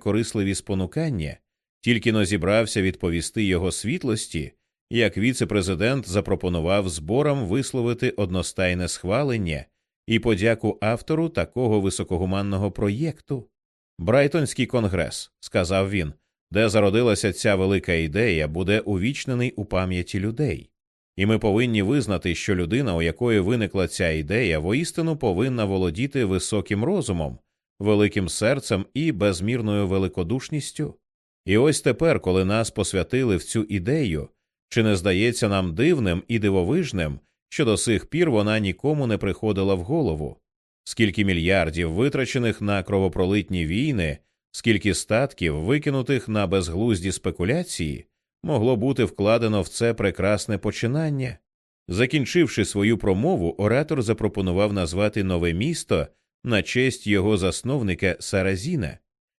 корисливі спонукання, тільки но зібрався відповісти його світлості, як віце-президент запропонував зборам висловити одностайне схвалення і подяку автору такого високогуманного проєкту. Брайтонський конгрес, сказав він, де зародилася ця велика ідея, буде увічнений у пам'яті людей. І ми повинні визнати, що людина, у якої виникла ця ідея, воістину повинна володіти високим розумом, великим серцем і безмірною великодушністю. І ось тепер, коли нас посвятили в цю ідею, чи не здається нам дивним і дивовижним, що до сих пір вона нікому не приходила в голову? Скільки мільярдів витрачених на кровопролитні війни, скільки статків, викинутих на безглузді спекуляції, могло бути вкладено в це прекрасне починання? Закінчивши свою промову, оратор запропонував назвати нове місто на честь його засновника Саразіна.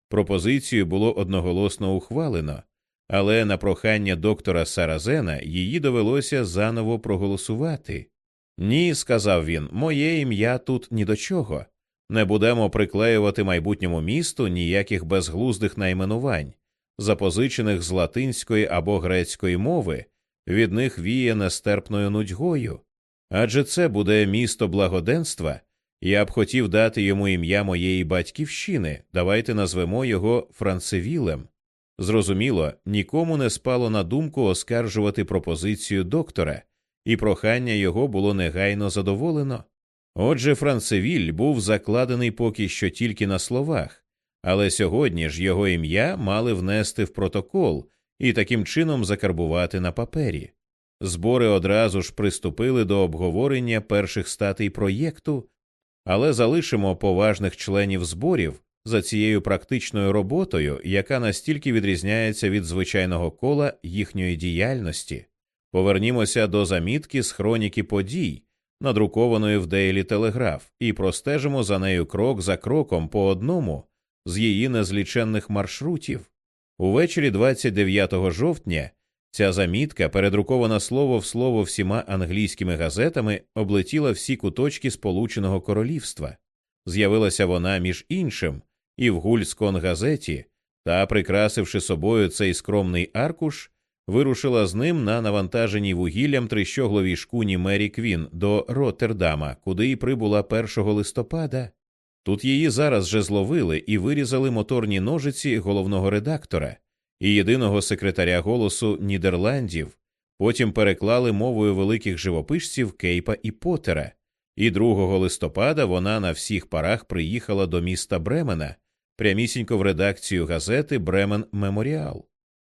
Пропозицію було одноголосно ухвалено, але на прохання доктора Саразена її довелося заново проголосувати. Ні, сказав він, моє ім'я тут ні до чого. Не будемо приклеювати майбутньому місту ніяких безглуздих найменувань, запозичених з латинської або грецької мови, від них віє нестерпною нудьгою. Адже це буде місто благоденства. Я б хотів дати йому ім'я моєї батьківщини, давайте назвемо його Францевілем. Зрозуміло, нікому не спало на думку оскаржувати пропозицію доктора, і прохання його було негайно задоволено. Отже, Францевіль був закладений поки що тільки на словах, але сьогодні ж його ім'я мали внести в протокол і таким чином закарбувати на папері. Збори одразу ж приступили до обговорення перших статей проєкту, але залишимо поважних членів зборів за цією практичною роботою, яка настільки відрізняється від звичайного кола їхньої діяльності. Повернімося до замітки з хроніки подій, надрукованої в Дейлі Телеграф, і простежимо за нею крок за кроком по одному з її незліченних маршрутів. Увечері 29 жовтня ця замітка, передрукована слово в слово всіма англійськими газетами, облетіла всі куточки Сполученого Королівства. З'явилася вона між іншим і в гульськон газеті, та, прикрасивши собою цей скромний аркуш, вирушила з ним на навантаженій вугіллям трищогловій шкуні Мері Квін до Роттердама, куди й прибула 1 листопада. Тут її зараз же зловили і вирізали моторні ножиці головного редактора і єдиного секретаря голосу Нідерландів, потім переклали мовою великих живописців Кейпа і Потера, і 2 листопада вона на всіх парах приїхала до міста Бремена, прямісінько в редакцію газети Бремен Меморіал.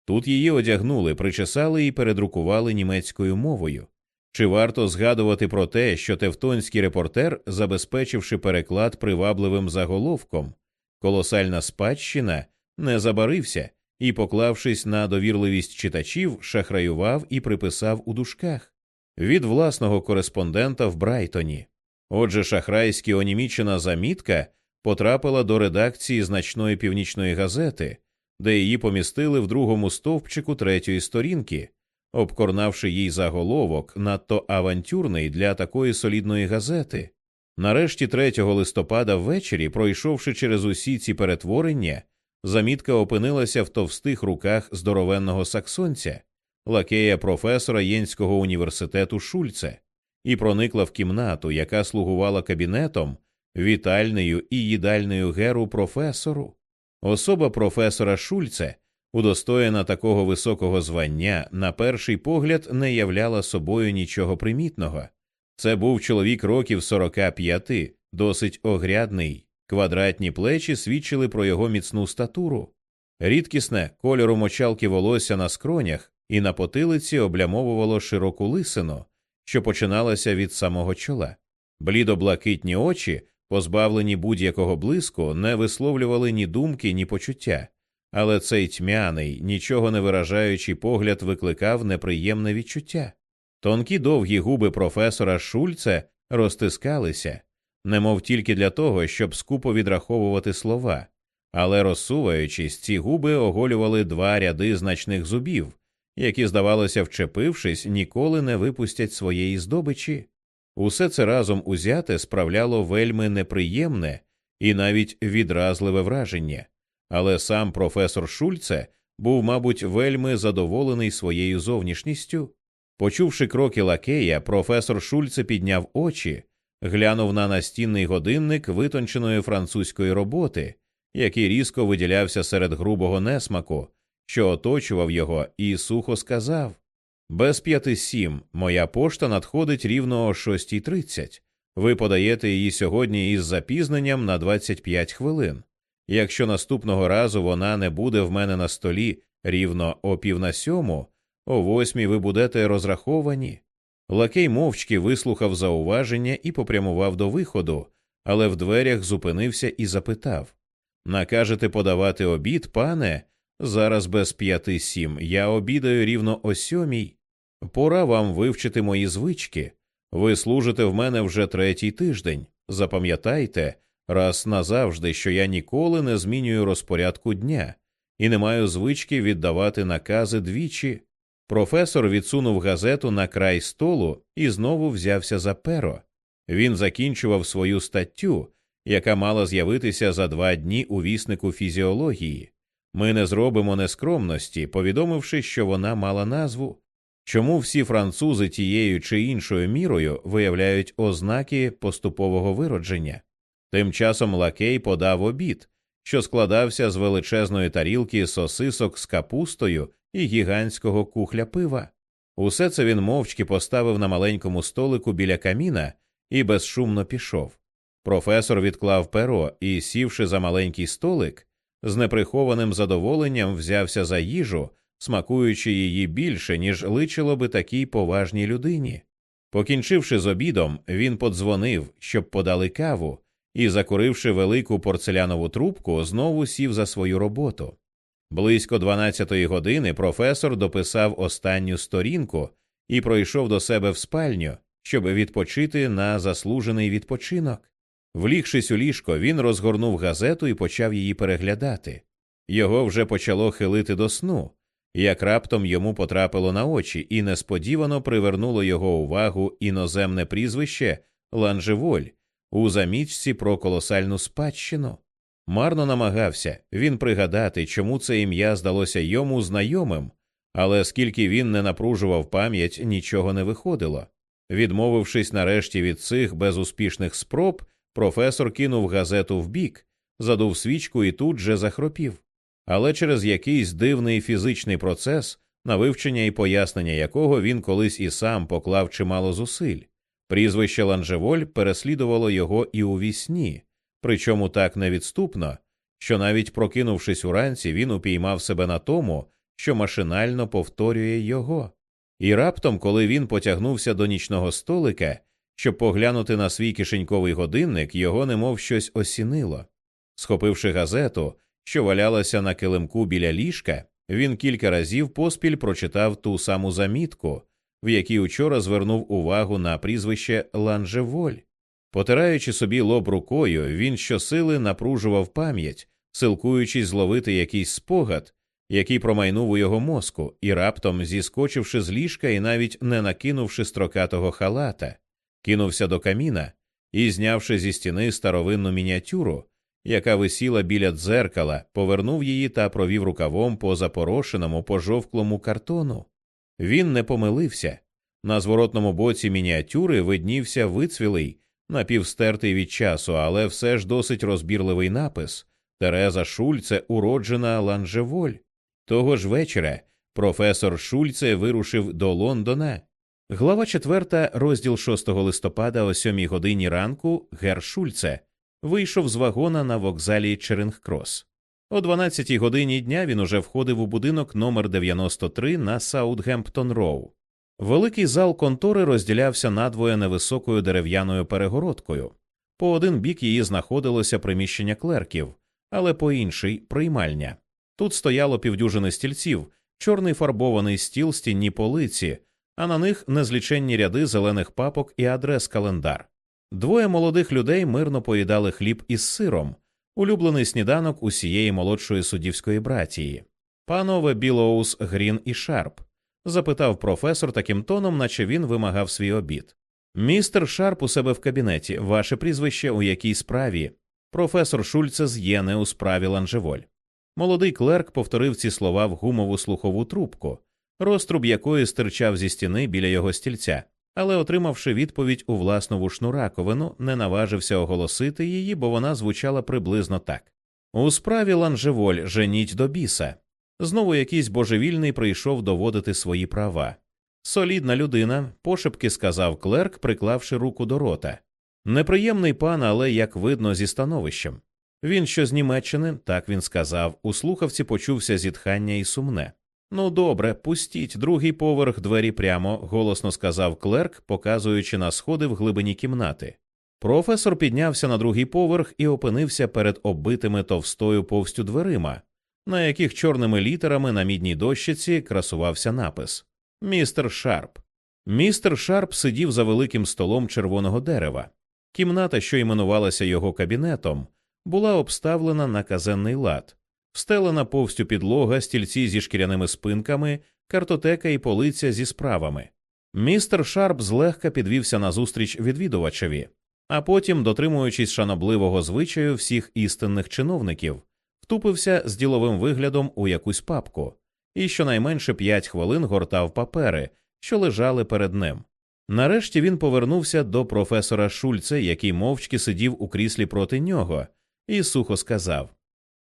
Тут її одягнули, причесали і передрукували німецькою мовою. Чи варто згадувати про те, що тевтонський репортер, забезпечивши переклад привабливим заголовком, колосальна спадщина не забарився і, поклавшись на довірливість читачів, шахраював і приписав у дужках від власного кореспондента в Брайтоні. Отже, шахрайськи онімічена замітка потрапила до редакції значної північної газети, де її помістили в другому стовпчику третьої сторінки, обкорнавши їй заголовок, надто авантюрний для такої солідної газети. Нарешті 3 листопада ввечері, пройшовши через усі ці перетворення, замітка опинилася в товстих руках здоровенного саксонця, лакея професора Єнського університету Шульце, і проникла в кімнату, яка слугувала кабінетом, вітальною і їдальною геру професору. Особа професора Шульце, удостоєна такого високого звання, на перший погляд не являла собою нічого примітного. Це був чоловік років 45, досить огрядний, квадратні плечі свідчили про його міцну статуру, рідкісне кольору мочалки волосся на скронях і на потилиці облямовувало широку лисину, що починалася від самого чола. Блідо-блакитні очі позбавлені будь-якого блиску, не висловлювали ні думки, ні почуття, але цей тьмяний, нічого не виражаючий погляд викликав неприємне відчуття. Тонкі довгі губи професора Шульце розтискалися, немов тільки для того, щоб скупо відраховувати слова, але розсуваючись, ці губи оголювали два ряди значних зубів, які, здавалося, вчепившись, ніколи не випустять своєї здобичі. Усе це разом узяте справляло вельми неприємне і навіть відразливе враження, але сам професор Шульце був, мабуть, вельми задоволений своєю зовнішністю. Почувши кроки лакея, професор Шульце підняв очі, глянув на настінний годинник витонченої французької роботи, який різко виділявся серед грубого несмаку, що оточував його, і сухо сказав без п'яти сім моя пошта надходить рівно о шостій тридцять. Ви подаєте її сьогодні із запізненням на 25 хвилин. Якщо наступного разу вона не буде в мене на столі рівно о пів на сьому, о восьмій ви будете розраховані. Лакей мовчки вислухав зауваження і попрямував до виходу, але в дверях зупинився і запитав Накажете подавати обід, пане? Зараз без п'яти сім. Я обідаю рівно о сьомій. Пора вам вивчити мої звички. Ви служите в мене вже третій тиждень. Запам'ятайте раз назавжди, що я ніколи не змінюю розпорядку дня і не маю звички віддавати накази двічі. Професор відсунув газету на край столу і знову взявся за перо. Він закінчував свою статтю, яка мала з'явитися за два дні у віснику фізіології. Ми не зробимо нескромності, повідомивши, що вона мала назву. Чому всі французи тією чи іншою мірою виявляють ознаки поступового виродження? Тим часом лакей подав обід, що складався з величезної тарілки сосисок з капустою і гігантського кухля пива. Усе це він мовчки поставив на маленькому столику біля каміна і безшумно пішов. Професор відклав перо і, сівши за маленький столик, з неприхованим задоволенням взявся за їжу смакуючи її більше, ніж личило би такій поважній людині. Покінчивши з обідом, він подзвонив, щоб подали каву, і, закуривши велику порцелянову трубку, знову сів за свою роботу. Близько 12-ї години професор дописав останню сторінку і пройшов до себе в спальню, щоб відпочити на заслужений відпочинок. Влігшись у ліжко, він розгорнув газету і почав її переглядати. Його вже почало хилити до сну, як раптом йому потрапило на очі і несподівано привернуло його увагу іноземне прізвище Ланжеволь у замічці про колосальну спадщину. Марно намагався він пригадати, чому це ім'я здалося йому знайомим, але скільки він не напружував пам'ять, нічого не виходило. Відмовившись нарешті від цих безуспішних спроб, професор кинув газету вбік, задув свічку і тут же захропів але через якийсь дивний фізичний процес, на вивчення і пояснення якого він колись і сам поклав чимало зусиль. Прізвище Ланжеволь переслідувало його і у вісні, причому так невідступно, що навіть прокинувшись уранці, він упіймав себе на тому, що машинально повторює його. І раптом, коли він потягнувся до нічного столика, щоб поглянути на свій кишеньковий годинник, його немов щось осінило. Схопивши газету, що валялася на килимку біля ліжка, він кілька разів поспіль прочитав ту саму замітку, в якій учора звернув увагу на прізвище Ланжеволь. Потираючи собі лоб рукою, він щосили напружував пам'ять, силкуючись зловити якийсь спогад, який промайнув у його мозку, і раптом, зіскочивши з ліжка і навіть не накинувши строкатого халата, кинувся до каміна і, знявши зі стіни старовинну мініатюру, яка висіла біля дзеркала, повернув її та провів рукавом по запорошеному пожовклому картону. Він не помилився. На зворотному боці мініатюри виднівся вицвілий, напівстертий від часу, але все ж досить розбірливий напис Тереза Шульце, уроджена Ланжеволь. Того ж вечора професор Шульце вирушив до Лондона. Глава 4, розділ 6 листопада о 7 годині ранку Гер Шульце вийшов з вагона на вокзалі Черингкрос. О 12-й годині дня він уже входив у будинок номер 93 на Саутгемптон Роу. Великий зал контори розділявся надвоє невисокою дерев'яною перегородкою. По один бік її знаходилося приміщення клерків, але по інший приймальня. Тут стояло півдюжини стільців, чорний фарбований стіл стінні полиці, а на них незліченні ряди зелених папок і адрес календар. Двоє молодих людей мирно поїдали хліб із сиром, улюблений сніданок усієї молодшої суддівської братії. Панове Білоус, Грін і Шарп? Запитав професор таким тоном, наче він вимагав свій обід. Містер Шарп у себе в кабінеті, ваше прізвище у якій справі? Професор Шульце з Єни у справі Ланжеволь. Молодий клерк повторив ці слова в гумову слухову трубку, розтруб якої стирчав зі стіни біля його стільця, але, отримавши відповідь у власну вушну раковину, не наважився оголосити її, бо вона звучала приблизно так. У справі ланжеволь женіть до біса. Знову якийсь божевільний прийшов доводити свої права. Солідна людина, пошепки сказав клерк, приклавши руку до рота. Неприємний пан, але як видно, зі становищем. Він що з Німеччини, так він сказав. У слухавці почувся зітхання і сумне. Ну, добре, пустіть другий поверх двері прямо, голосно сказав клерк, показуючи на сходи в глибині кімнати. Професор піднявся на другий поверх і опинився перед оббитими товстою повстю дверима, на яких чорними літерами на мідній дощиці красувався напис Містер Шарп. Містер Шарп сидів за великим столом червоного дерева. Кімната, що іменувалася його кабінетом, була обставлена на казенний лад, встелена повстю підлога, стільці зі шкіряними спинками, картотека і полиця зі справами. Містер Шарп злегка підвівся назустріч відвідувачеві, а потім, дотримуючись шанобливого звичаю всіх істинних чиновників, втупився з діловим виглядом у якусь папку і щонайменше п'ять хвилин гортав папери, що лежали перед ним. Нарешті він повернувся до професора Шульце, який мовчки сидів у кріслі проти нього, і сухо сказав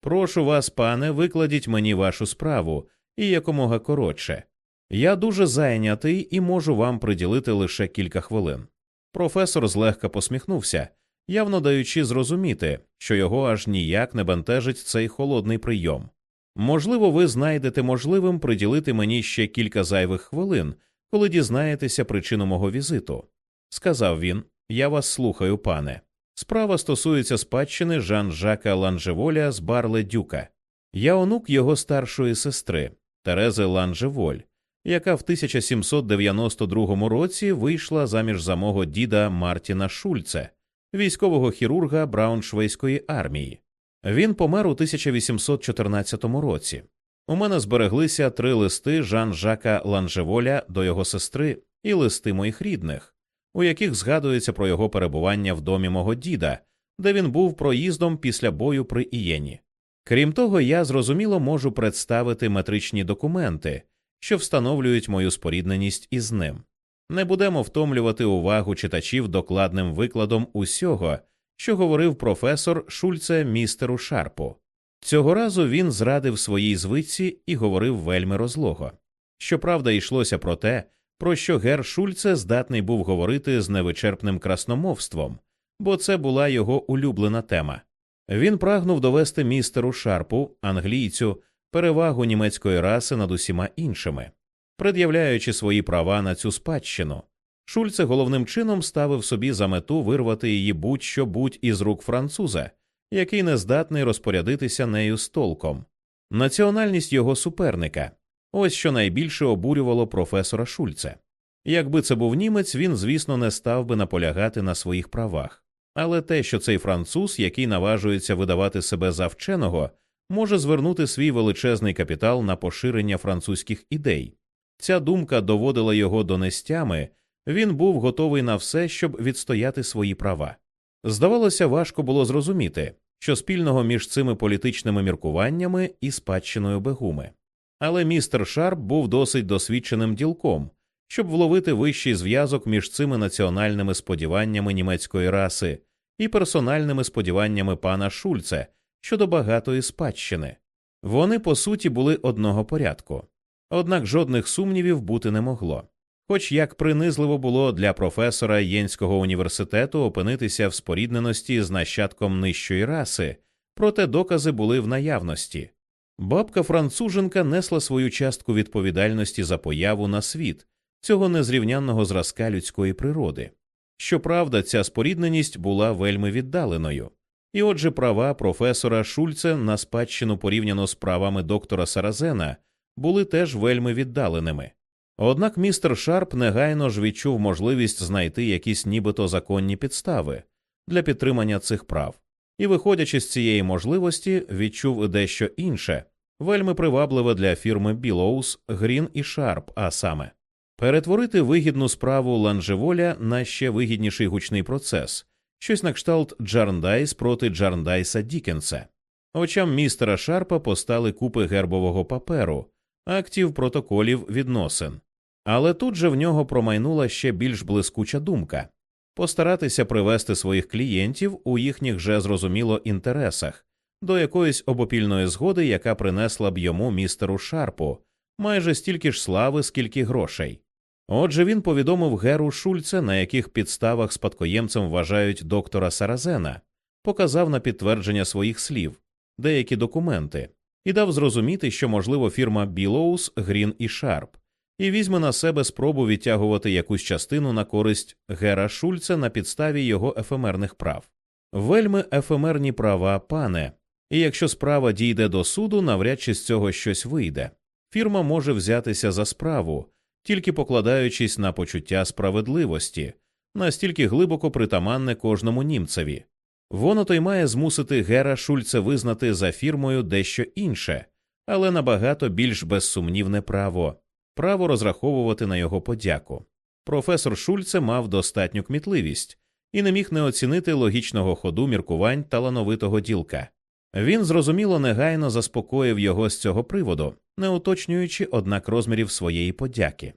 Прошу вас, пане, викладіть мені вашу справу і якомога коротше. Я дуже зайнятий і можу вам приділити лише кілька хвилин. Професор злегка посміхнувся, явно даючи зрозуміти, що його аж ніяк не бентежить цей холодний прийом. Можливо, ви знайдете можливим приділити мені ще кілька зайвих хвилин, коли дізнаєтеся причину мого візиту. Сказав він, я вас слухаю, пане. Справа стосується спадщини Жан Жака Ланжеволя з Барле Дюка. Я онук його старшої сестри Терези Ланжеволь, яка в 1792 році вийшла заміж за мого діда Мартіна Шульце, військового хірурга Брауншвейської армії. Він помер у 1814 році. У мене збереглися три листи Жан Жака Ланжеволя до його сестри і листи моїх рідних, у яких згадується про його перебування в домі мого діда, де він був проїздом після бою при Ієні. Крім того, я зрозуміло можу представити метричні документи, що встановлюють мою спорідненість із ним. Не будемо втомлювати увагу читачів докладним викладом усього, що говорив професор Шульце містеру Шарпу. Цього разу він зрадив своїй звичці і говорив вельми розлого. Щоправда, йшлося про те, про що гер Шульце здатний був говорити з невичерпним красномовством, бо це була його улюблена тема. Він прагнув довести містеру Шарпу, англійцю, перевагу німецької раси над усіма іншими, пред'являючи свої права на цю спадщину. Шульце головним чином ставив собі за мету вирвати її будь-що будь із рук француза, який не здатний розпорядитися нею з толком. Національність його суперника ось що найбільше обурювало професора Шульце. Якби це був німець, він, звісно, не став би наполягати на своїх правах. Але те, що цей француз, який наважується видавати себе за вченого, може звернути свій величезний капітал на поширення французьких ідей. Ця думка доводила його до нестями, він був готовий на все, щоб відстояти свої права. Здавалося, важко було зрозуміти, що спільного між цими політичними міркуваннями і спадщиною Бегуми. Але містер Шарп був досить досвідченим ділком, щоб вловити вищий зв'язок між цими національними сподіваннями німецької раси і персональними сподіваннями пана Шульце щодо багатої спадщини. Вони по суті були одного порядку, однак жодних сумнівів бути не могло. Хоч як принизливо було для професора Єнського університету опинитися в спорідненості з нащадком нижчої раси, проте докази були в наявності. Бабка француженка несла свою частку відповідальності за появу на світ цього незрівнянного зразка людської природи. Щоправда, ця спорідненість була вельми віддаленою, і отже, права професора Шульце на спадщину порівняно з правами доктора Саразена були теж вельми віддаленими. Однак містер Шарп негайно ж відчув можливість знайти якісь нібито законні підстави для підтримання цих прав, і, виходячи з цієї можливості, відчув дещо інше, вельми привабливе для фірми Білоус, Грін і Шарп, а саме перетворити вигідну справу Ланжеволя на ще вигідніший гучний процес, щось на кшталт Джарндайс проти Джарндайса Дікенса. Очам містера Шарпа постали купи гербового паперу, актів протоколів відносин. Але тут же в нього промайнула ще більш блискуча думка постаратися привести своїх клієнтів у їхніх же зрозуміло інтересах до якоїсь обопільної згоди, яка принесла б йому містеру Шарпу майже стільки ж слави, скільки грошей. Отже, він повідомив Геру Шульце, на яких підставах спадкоємцем вважають доктора Саразена, показав на підтвердження своїх слів деякі документи і дав зрозуміти, що, можливо, фірма Білоус, Грін і Шарп, і візьме на себе спробу відтягувати якусь частину на користь Гера Шульца на підставі його ефемерних прав. Вельми ефемерні права, пане, і якщо справа дійде до суду, навряд чи з цього щось вийде. Фірма може взятися за справу, тільки покладаючись на почуття справедливості, настільки глибоко притаманне кожному німцеві. Воно то й має змусити Гера Шульце визнати за фірмою дещо інше, але набагато більш безсумнівне право право розраховувати на його подяку. Професор Шульце мав достатню кмітливість і не міг не оцінити логічного ходу міркувань талановитого ділка. Він зрозуміло негайно заспокоїв його з цього приводу, не уточнюючи однак розмірів своєї подяки.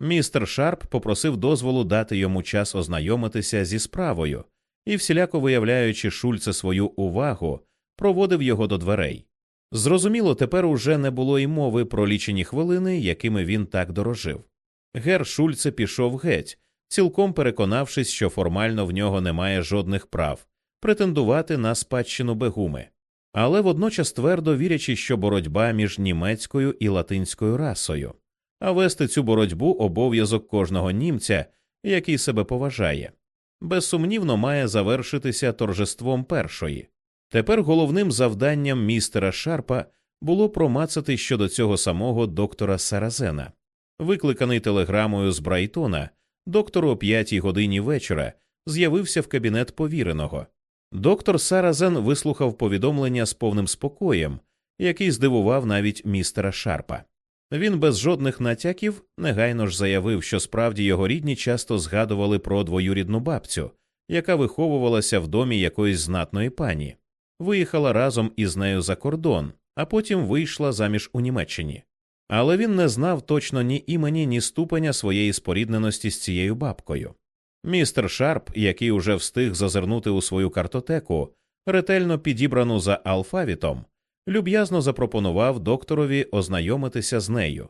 Містер Шарп попросив дозволу дати йому час ознайомитися зі справою і, всіляко виявляючи Шульце свою увагу, проводив його до дверей. Зрозуміло, тепер уже не було й мови про лічені хвилини, якими він так дорожив. Гер Шульце пішов геть, цілком переконавшись, що формально в нього немає жодних прав претендувати на спадщину бегуми, але водночас твердо вірячи, що боротьба між німецькою і латинською расою, а вести цю боротьбу обов'язок кожного німця, який себе поважає, безсумнівно має завершитися торжеством першої. Тепер головним завданням містера Шарпа було промацати щодо цього самого доктора Саразена. Викликаний телеграмою з Брайтона, доктор о п'ятій годині вечора з'явився в кабінет повіреного. Доктор Саразен вислухав повідомлення з повним спокоєм, який здивував навіть містера Шарпа. Він без жодних натяків негайно ж заявив, що справді його рідні часто згадували про двоюрідну бабцю, яка виховувалася в домі якоїсь знатної пані виїхала разом із нею за кордон, а потім вийшла заміж у Німеччині. Але він не знав точно ні імені, ні ступеня своєї спорідненості з цією бабкою. Містер Шарп, який уже встиг зазирнути у свою картотеку, ретельно підібрану за алфавітом, люб'язно запропонував докторові ознайомитися з нею.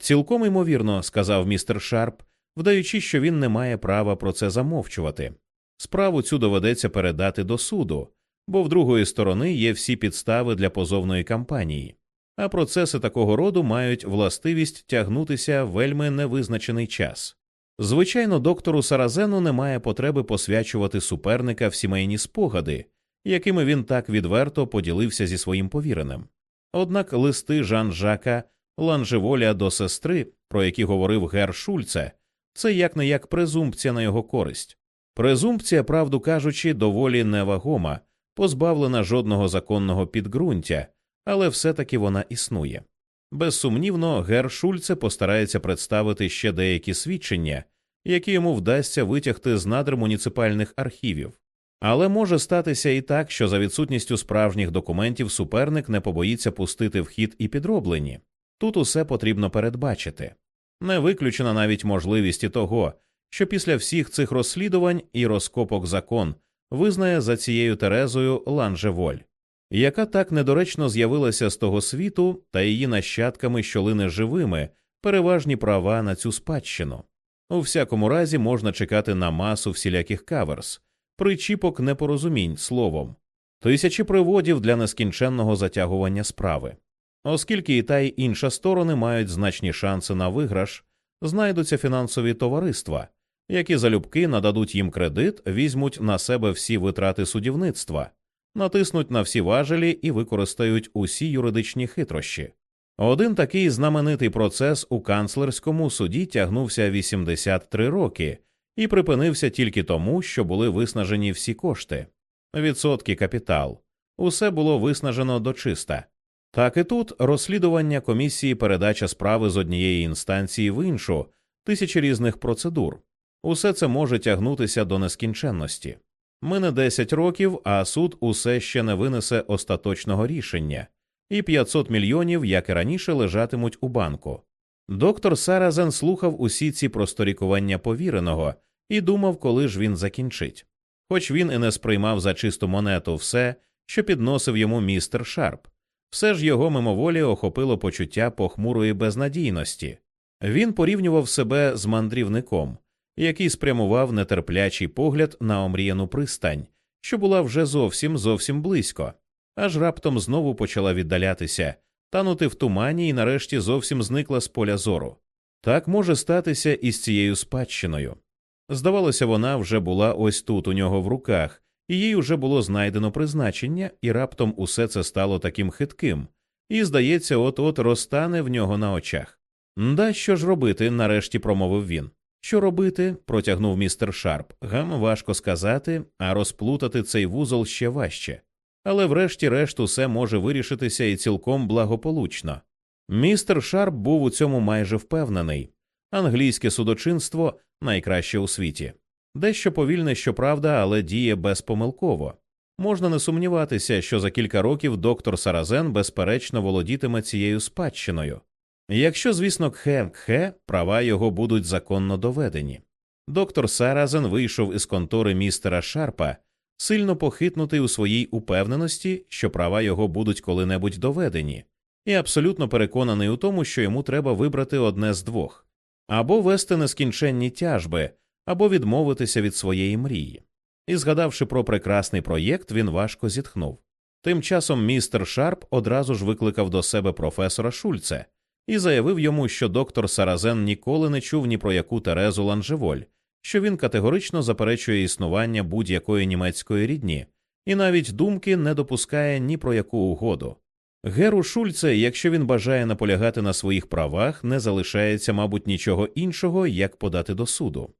Цілком ймовірно, сказав містер Шарп, вдаючи, що він не має права про це замовчувати. Справу цю доведеться передати до суду, бо в другої сторони є всі підстави для позовної кампанії, а процеси такого роду мають властивість тягнутися вельми невизначений час. Звичайно, доктору Саразену немає потреби посвячувати суперника в сімейні спогади, якими він так відверто поділився зі своїм повіреним. Однак листи Жан Жака Ланжеволя до сестри, про які говорив Гер Шульце, це як не як презумпція на його користь. Презумпція, правду кажучи, доволі невагома, позбавлена жодного законного підґрунтя, але все таки вона існує. Безсумнівно, Гер Шульце постарається представити ще деякі свідчення, які йому вдасться витягти з надр муніципальних архівів. Але може статися і так, що за відсутністю справжніх документів суперник не побоїться пустити в хід і підроблені. Тут усе потрібно передбачити. Не виключена навіть можливість і того, що після всіх цих розслідувань і розкопок закон визнає за цією Терезою Ланжеволь, яка так недоречно з'явилася з того світу та її нащадками, що лине живими, переважні права на цю спадщину. У всякому разі можна чекати на масу всіляких каверс, причіпок непорозумінь словом, тисячі приводів для нескінченного затягування справи. Оскільки і та й інша сторони мають значні шанси на виграш, знайдуться фінансові товариства, які залюбки нададуть їм кредит, візьмуть на себе всі витрати судівництва, натиснуть на всі важелі і використають усі юридичні хитрощі. Один такий знаменитий процес у канцлерському суді тягнувся 83 роки і припинився тільки тому, що були виснажені всі кошти, відсотки капітал. Усе було виснажено дочиста. Так і тут розслідування комісії передача справи з однієї інстанції в іншу, тисячі різних процедур, Усе це може тягнутися до нескінченності. Мине 10 років, а суд усе ще не винесе остаточного рішення, і 500 мільйонів, як і раніше, лежатимуть у банку. Доктор Саразен слухав усі ці просторікування повіреного і думав, коли ж він закінчить. Хоч він і не сприймав за чисту монету все, що підносив йому містер Шарп, все ж його мимоволі охопило почуття похмурої безнадійності. Він порівнював себе з мандрівником, який спрямував нетерплячий погляд на омріяну пристань, що була вже зовсім зовсім близько, аж раптом знову почала віддалятися, танути в тумані і нарешті зовсім зникла з поля зору. Так може статися і з цією спадщиною. Здавалося, вона вже була ось тут у нього в руках, і їй уже було знайдено призначення, і раптом усе це стало таким хитким, і, здається, от от розтане в нього на очах. Да, що ж робити? нарешті промовив він. Що робити? протягнув містер Шарп. Там важко сказати, а розплутати цей вузол ще важче. Але врешті-решт усе може вирішитися і цілком благополучно. Містер Шарп був у цьому майже впевнений. Англійське судочинство найкраще у світі. Дещо повільне, щоправда, але діє безпомилково. Можна не сумніватися, що за кілька років доктор Саразен безперечно володітиме цією спадщиною. Якщо, звісно, кхе кхе, права його будуть законно доведені. Доктор Саразен вийшов із контори містера Шарпа, сильно похитнутий у своїй упевненості, що права його будуть коли-небудь доведені, і абсолютно переконаний у тому, що йому треба вибрати одне з двох або вести нескінченні тяжби, або відмовитися від своєї мрії. І, згадавши про прекрасний проєкт, він важко зітхнув. Тим часом містер Шарп одразу ж викликав до себе професора Шульце і заявив йому, що доктор Саразен ніколи не чув ні про яку Терезу Ланжеволь, що він категорично заперечує існування будь-якої німецької рідні, і навіть думки не допускає ні про яку угоду. Геру Шульце, якщо він бажає наполягати на своїх правах, не залишається, мабуть, нічого іншого, як подати до суду.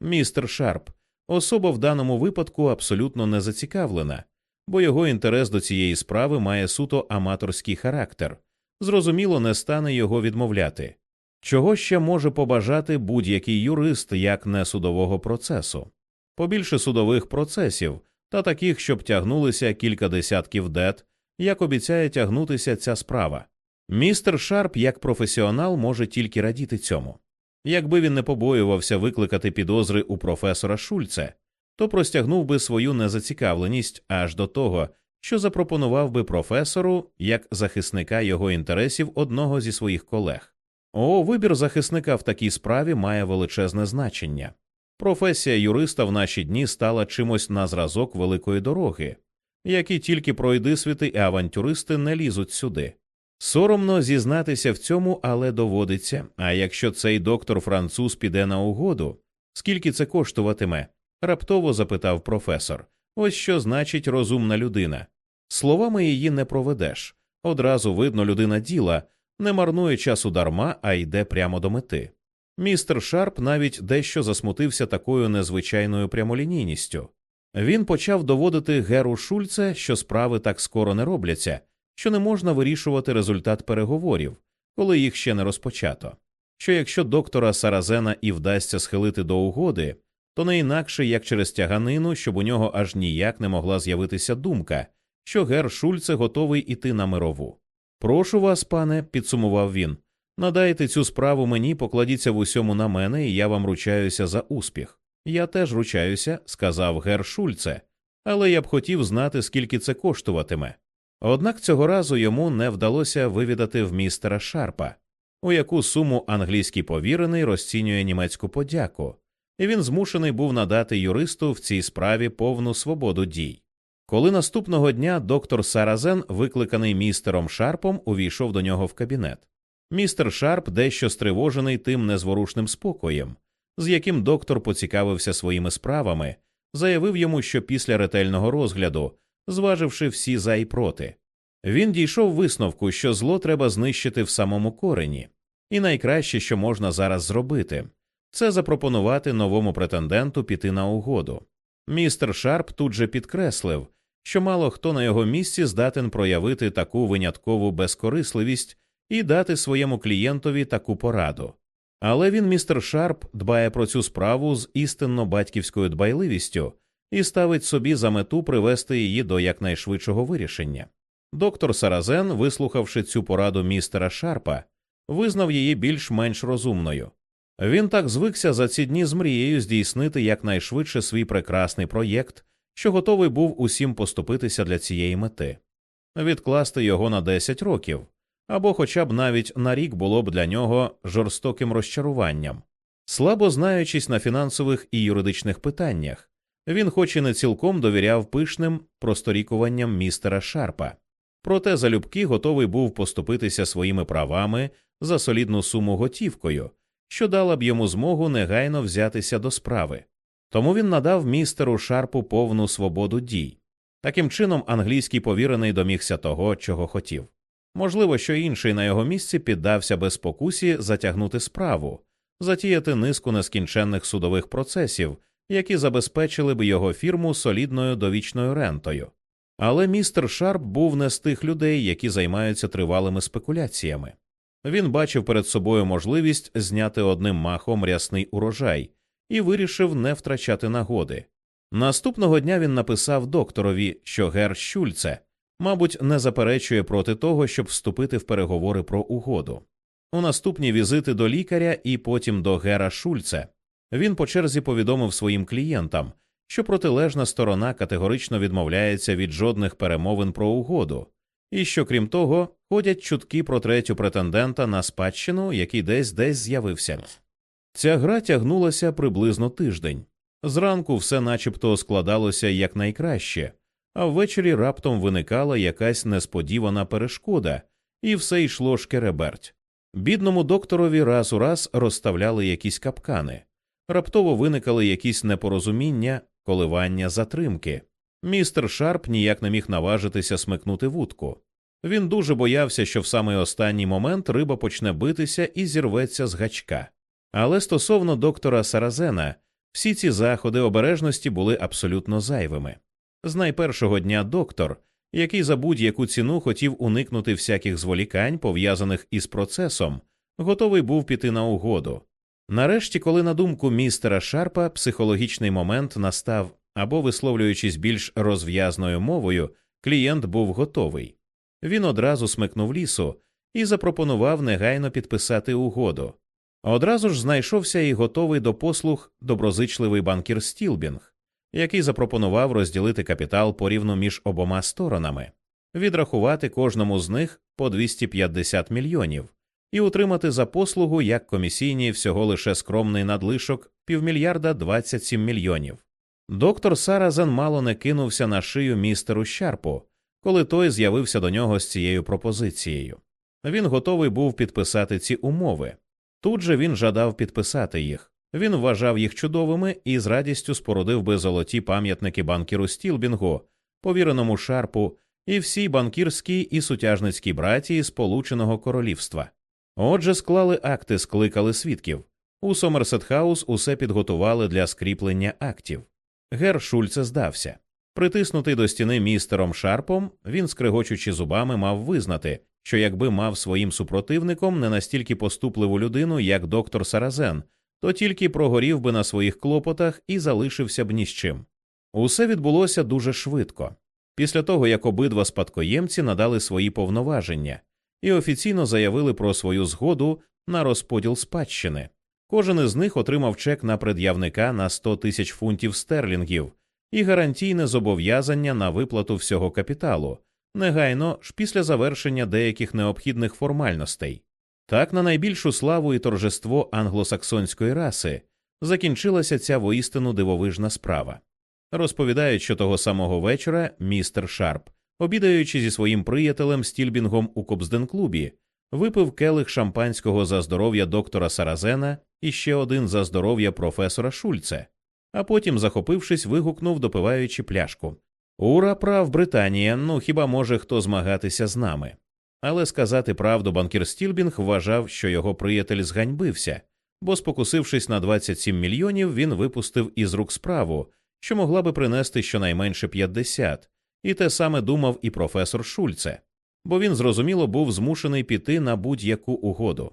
Містер Шарп, особа в даному випадку абсолютно не зацікавлена, бо його інтерес до цієї справи має суто аматорський характер, зрозуміло, не стане його відмовляти. Чого ще може побажати будь-який юрист як не судового процесу, побільше судових процесів та таких, щоб тягнулися кілька десятків лет, як обіцяє тягнутися ця справа. Містер Шарп, як професіонал, може тільки радіти цьому. Якби він не побоювався викликати підозри у професора Шульце, то простягнув би свою незацікавленість аж до того, що запропонував би професору як захисника його інтересів одного зі своїх колег. О, вибір захисника в такій справі має величезне значення. Професія юриста в наші дні стала чимось на зразок великої дороги, які тільки пройдисвіти і авантюристи не лізуть сюди. Соромно зізнатися в цьому, але доводиться. А якщо цей доктор француз піде на угоду, скільки це коштуватиме? раптово запитав професор. Ось що значить розумна людина. Словами її не проведеш. Одразу видно людина діла, не марнує часу дарма, а йде прямо до мети. Містер Шарп навіть дещо засмутився такою незвичайною прямолінійністю. Він почав доводити Геру Шульце, що справи так скоро не робляться, що не можна вирішувати результат переговорів, коли їх ще не розпочато. Що якщо доктора Саразена і вдасться схилити до угоди, то не інакше як через тяганину, щоб у нього аж ніяк не могла з'явитися думка, що Гер Шульце готовий іти на мирову. Прошу вас, пане, підсумував він, надайте цю справу мені, покладіться в усьому на мене, і я вам ручаюся за успіх. Я теж ручаюся, сказав Гер Шульце, але я б хотів знати, скільки це коштуватиме. Однак цього разу йому не вдалося вивідати в містера Шарпа, у яку суму англійський повірений розцінює німецьку подяку, і він змушений був надати юристу в цій справі повну свободу дій. Коли наступного дня доктор Саразен, викликаний містером Шарпом, увійшов до нього в кабінет. Містер Шарп дещо стривожений тим незворушним спокоєм, з яким доктор поцікавився своїми справами, заявив йому, що після ретельного розгляду, зваживши всі за і проти, він дійшов висновку, що зло треба знищити в самому корені, і найкраще, що можна зараз зробити, це запропонувати новому претенденту піти на угоду. Містер Шарп тут же підкреслив, що мало хто на його місці здатен проявити таку виняткову безкорисливість і дати своєму клієнтові таку пораду. Але він, містер Шарп, дбає про цю справу з істинно батьківською дбайливістю, і ставить собі за мету привести її до якнайшвидшого вирішення. Доктор Саразен, вислухавши цю пораду містера Шарпа, визнав її більш-менш розумною. Він так звикся за ці дні з мрією здійснити якнайшвидше свій прекрасний проєкт, що готовий був усім поступитися для цієї мети, відкласти його на 10 років, або хоча б навіть на рік було б для нього жорстоким розчаруванням. Слабо знаючись на фінансових і юридичних питаннях, він, хоч і не цілком довіряв пишним просторікуванням містера Шарпа, проте залюбки готовий був поступитися своїми правами за солідну суму готівкою, що дала б йому змогу негайно взятися до справи. Тому він надав містеру Шарпу повну свободу дій. Таким чином, англійський повірений домігся того, чого хотів. Можливо, що інший на його місці піддався б спокусі затягнути справу, затіяти низку нескінченних судових процесів, які забезпечили б його фірму солідною довічною рентою. Але містер Шарп був не з тих людей, які займаються тривалими спекуляціями. Він бачив перед собою можливість зняти одним махом рясний урожай і вирішив не втрачати нагоди. Наступного дня він написав докторові, що гер Щульце, мабуть, не заперечує проти того, щоб вступити в переговори про угоду. У наступні візити до лікаря і потім до Гера Шульце він по черзі повідомив своїм клієнтам, що протилежна сторона категорично відмовляється від жодних перемовин про угоду, і що, крім того, ходять чутки про третю претендента на спадщину, який десь десь з'явився. Ця гра тягнулася приблизно тиждень. Зранку все начебто складалося якнайкраще, а ввечері раптом виникала якась несподівана перешкода, і все йшло шкереберть. Бідному докторові раз у раз розставляли якісь капкани, раптово виникали якісь непорозуміння, коливання затримки. Містер Шарп ніяк не міг наважитися смикнути вудку. Він дуже боявся, що в самий останній момент риба почне битися і зірветься з гачка. Але стосовно доктора Саразена, всі ці заходи обережності були абсолютно зайвими. З найпершого дня доктор, який за будь-яку ціну хотів уникнути всяких зволікань, пов'язаних із процесом, готовий був піти на угоду. Нарешті, коли на думку містера Шарпа психологічний момент настав або, висловлюючись більш розв'язною мовою, клієнт був готовий. Він одразу смикнув лісу і запропонував негайно підписати угоду. Одразу ж знайшовся і готовий до послуг доброзичливий банкір Стілбінг, який запропонував розділити капітал порівну між обома сторонами, відрахувати кожному з них по 250 мільйонів і утримати за послугу як комісійні всього лише скромний надлишок півмільярда 27 мільйонів. Доктор Саразен мало не кинувся на шию містеру Щарпу, коли той з'явився до нього з цією пропозицією. Він готовий був підписати ці умови. Тут же він жадав підписати їх. Він вважав їх чудовими і з радістю спорудив би золоті пам'ятники банкіру Стілбінгу, повіреному Шарпу і всій банкірській і сутяжницькій братії Сполученого Королівства. Отже, склали акти, скликали свідків. У Сомерсет-хаус усе підготували для скріплення актів. Гер Шульце здався. Притиснутий до стіни містером Шарпом, він, скригочучи зубами, мав визнати, що якби мав своїм супротивником не настільки поступливу людину, як доктор Саразен, то тільки прогорів би на своїх клопотах і залишився б ні з чим. Усе відбулося дуже швидко. Після того, як обидва спадкоємці надали свої повноваження і офіційно заявили про свою згоду на розподіл спадщини. Кожен із них отримав чек на пред'явника на 100 тисяч фунтів стерлінгів і гарантійне зобов'язання на виплату всього капіталу, негайно ж після завершення деяких необхідних формальностей. Так на найбільшу славу і торжество англосаксонської раси закінчилася ця воістину дивовижна справа. Розповідають, що того самого вечора містер Шарп, обідаючи зі своїм приятелем Стілбінгом у Кобзден-клубі, випив келих шампанського за здоров'я доктора Саразена і ще один за здоров'я професора Шульце, а потім, захопившись, вигукнув, допиваючи пляшку. Ура, прав Британія, ну хіба може хто змагатися з нами? Але сказати правду, банкір Стілбінг вважав, що його приятель зганьбився, бо, спокусившись на 27 мільйонів, він випустив із рук справу, що могла би принести щонайменше 50, і те саме думав і професор Шульце, бо він зрозуміло був змушений піти на будь-яку угоду.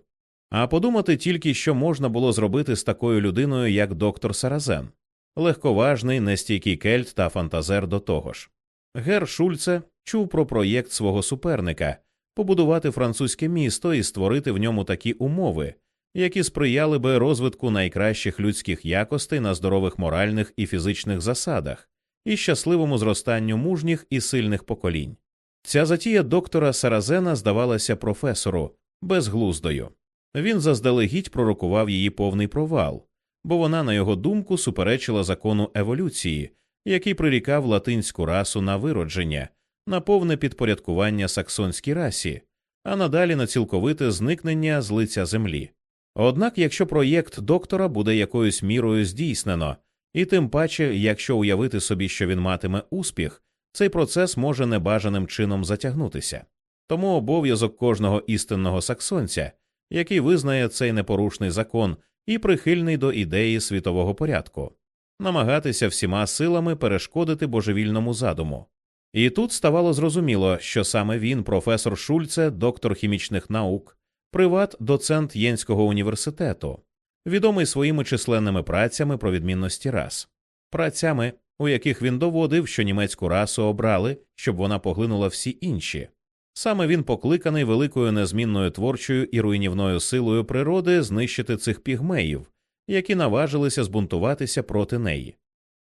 А подумати тільки, що можна було зробити з такою людиною, як доктор Саразен. Легковажний, нестійкий кельт та фантазер до того ж. Гер Шульце чув про проєкт свого суперника побудувати французьке місто і створити в ньому такі умови, які сприяли би розвитку найкращих людських якостей на здорових моральних і фізичних засадах і щасливому зростанню мужніх і сильних поколінь. Ця затія доктора Саразена здавалася професору безглуздою. Він заздалегідь пророкував її повний провал, бо вона, на його думку, суперечила закону еволюції, який прирікав латинську расу на виродження, на повне підпорядкування саксонській расі, а надалі на цілковите зникнення з лиця землі. Однак, якщо проєкт доктора буде якоюсь мірою здійснено, і тим паче, якщо уявити собі, що він матиме успіх, цей процес може небажаним чином затягнутися. Тому обов'язок кожного істинного саксонця, який визнає цей непорушний закон і прихильний до ідеї світового порядку, намагатися всіма силами перешкодити божевільному задуму. І тут ставало зрозуміло, що саме він, професор Шульце, доктор хімічних наук, приват, доцент Єнського університету, відомий своїми численними працями про відмінності рас, працями, у яких він доводив, що німецьку расу обрали, щоб вона поглинула всі інші. Саме він покликаний великою незмінною творчою і руйнівною силою природи знищити цих пігмеїв, які наважилися збунтуватися проти неї.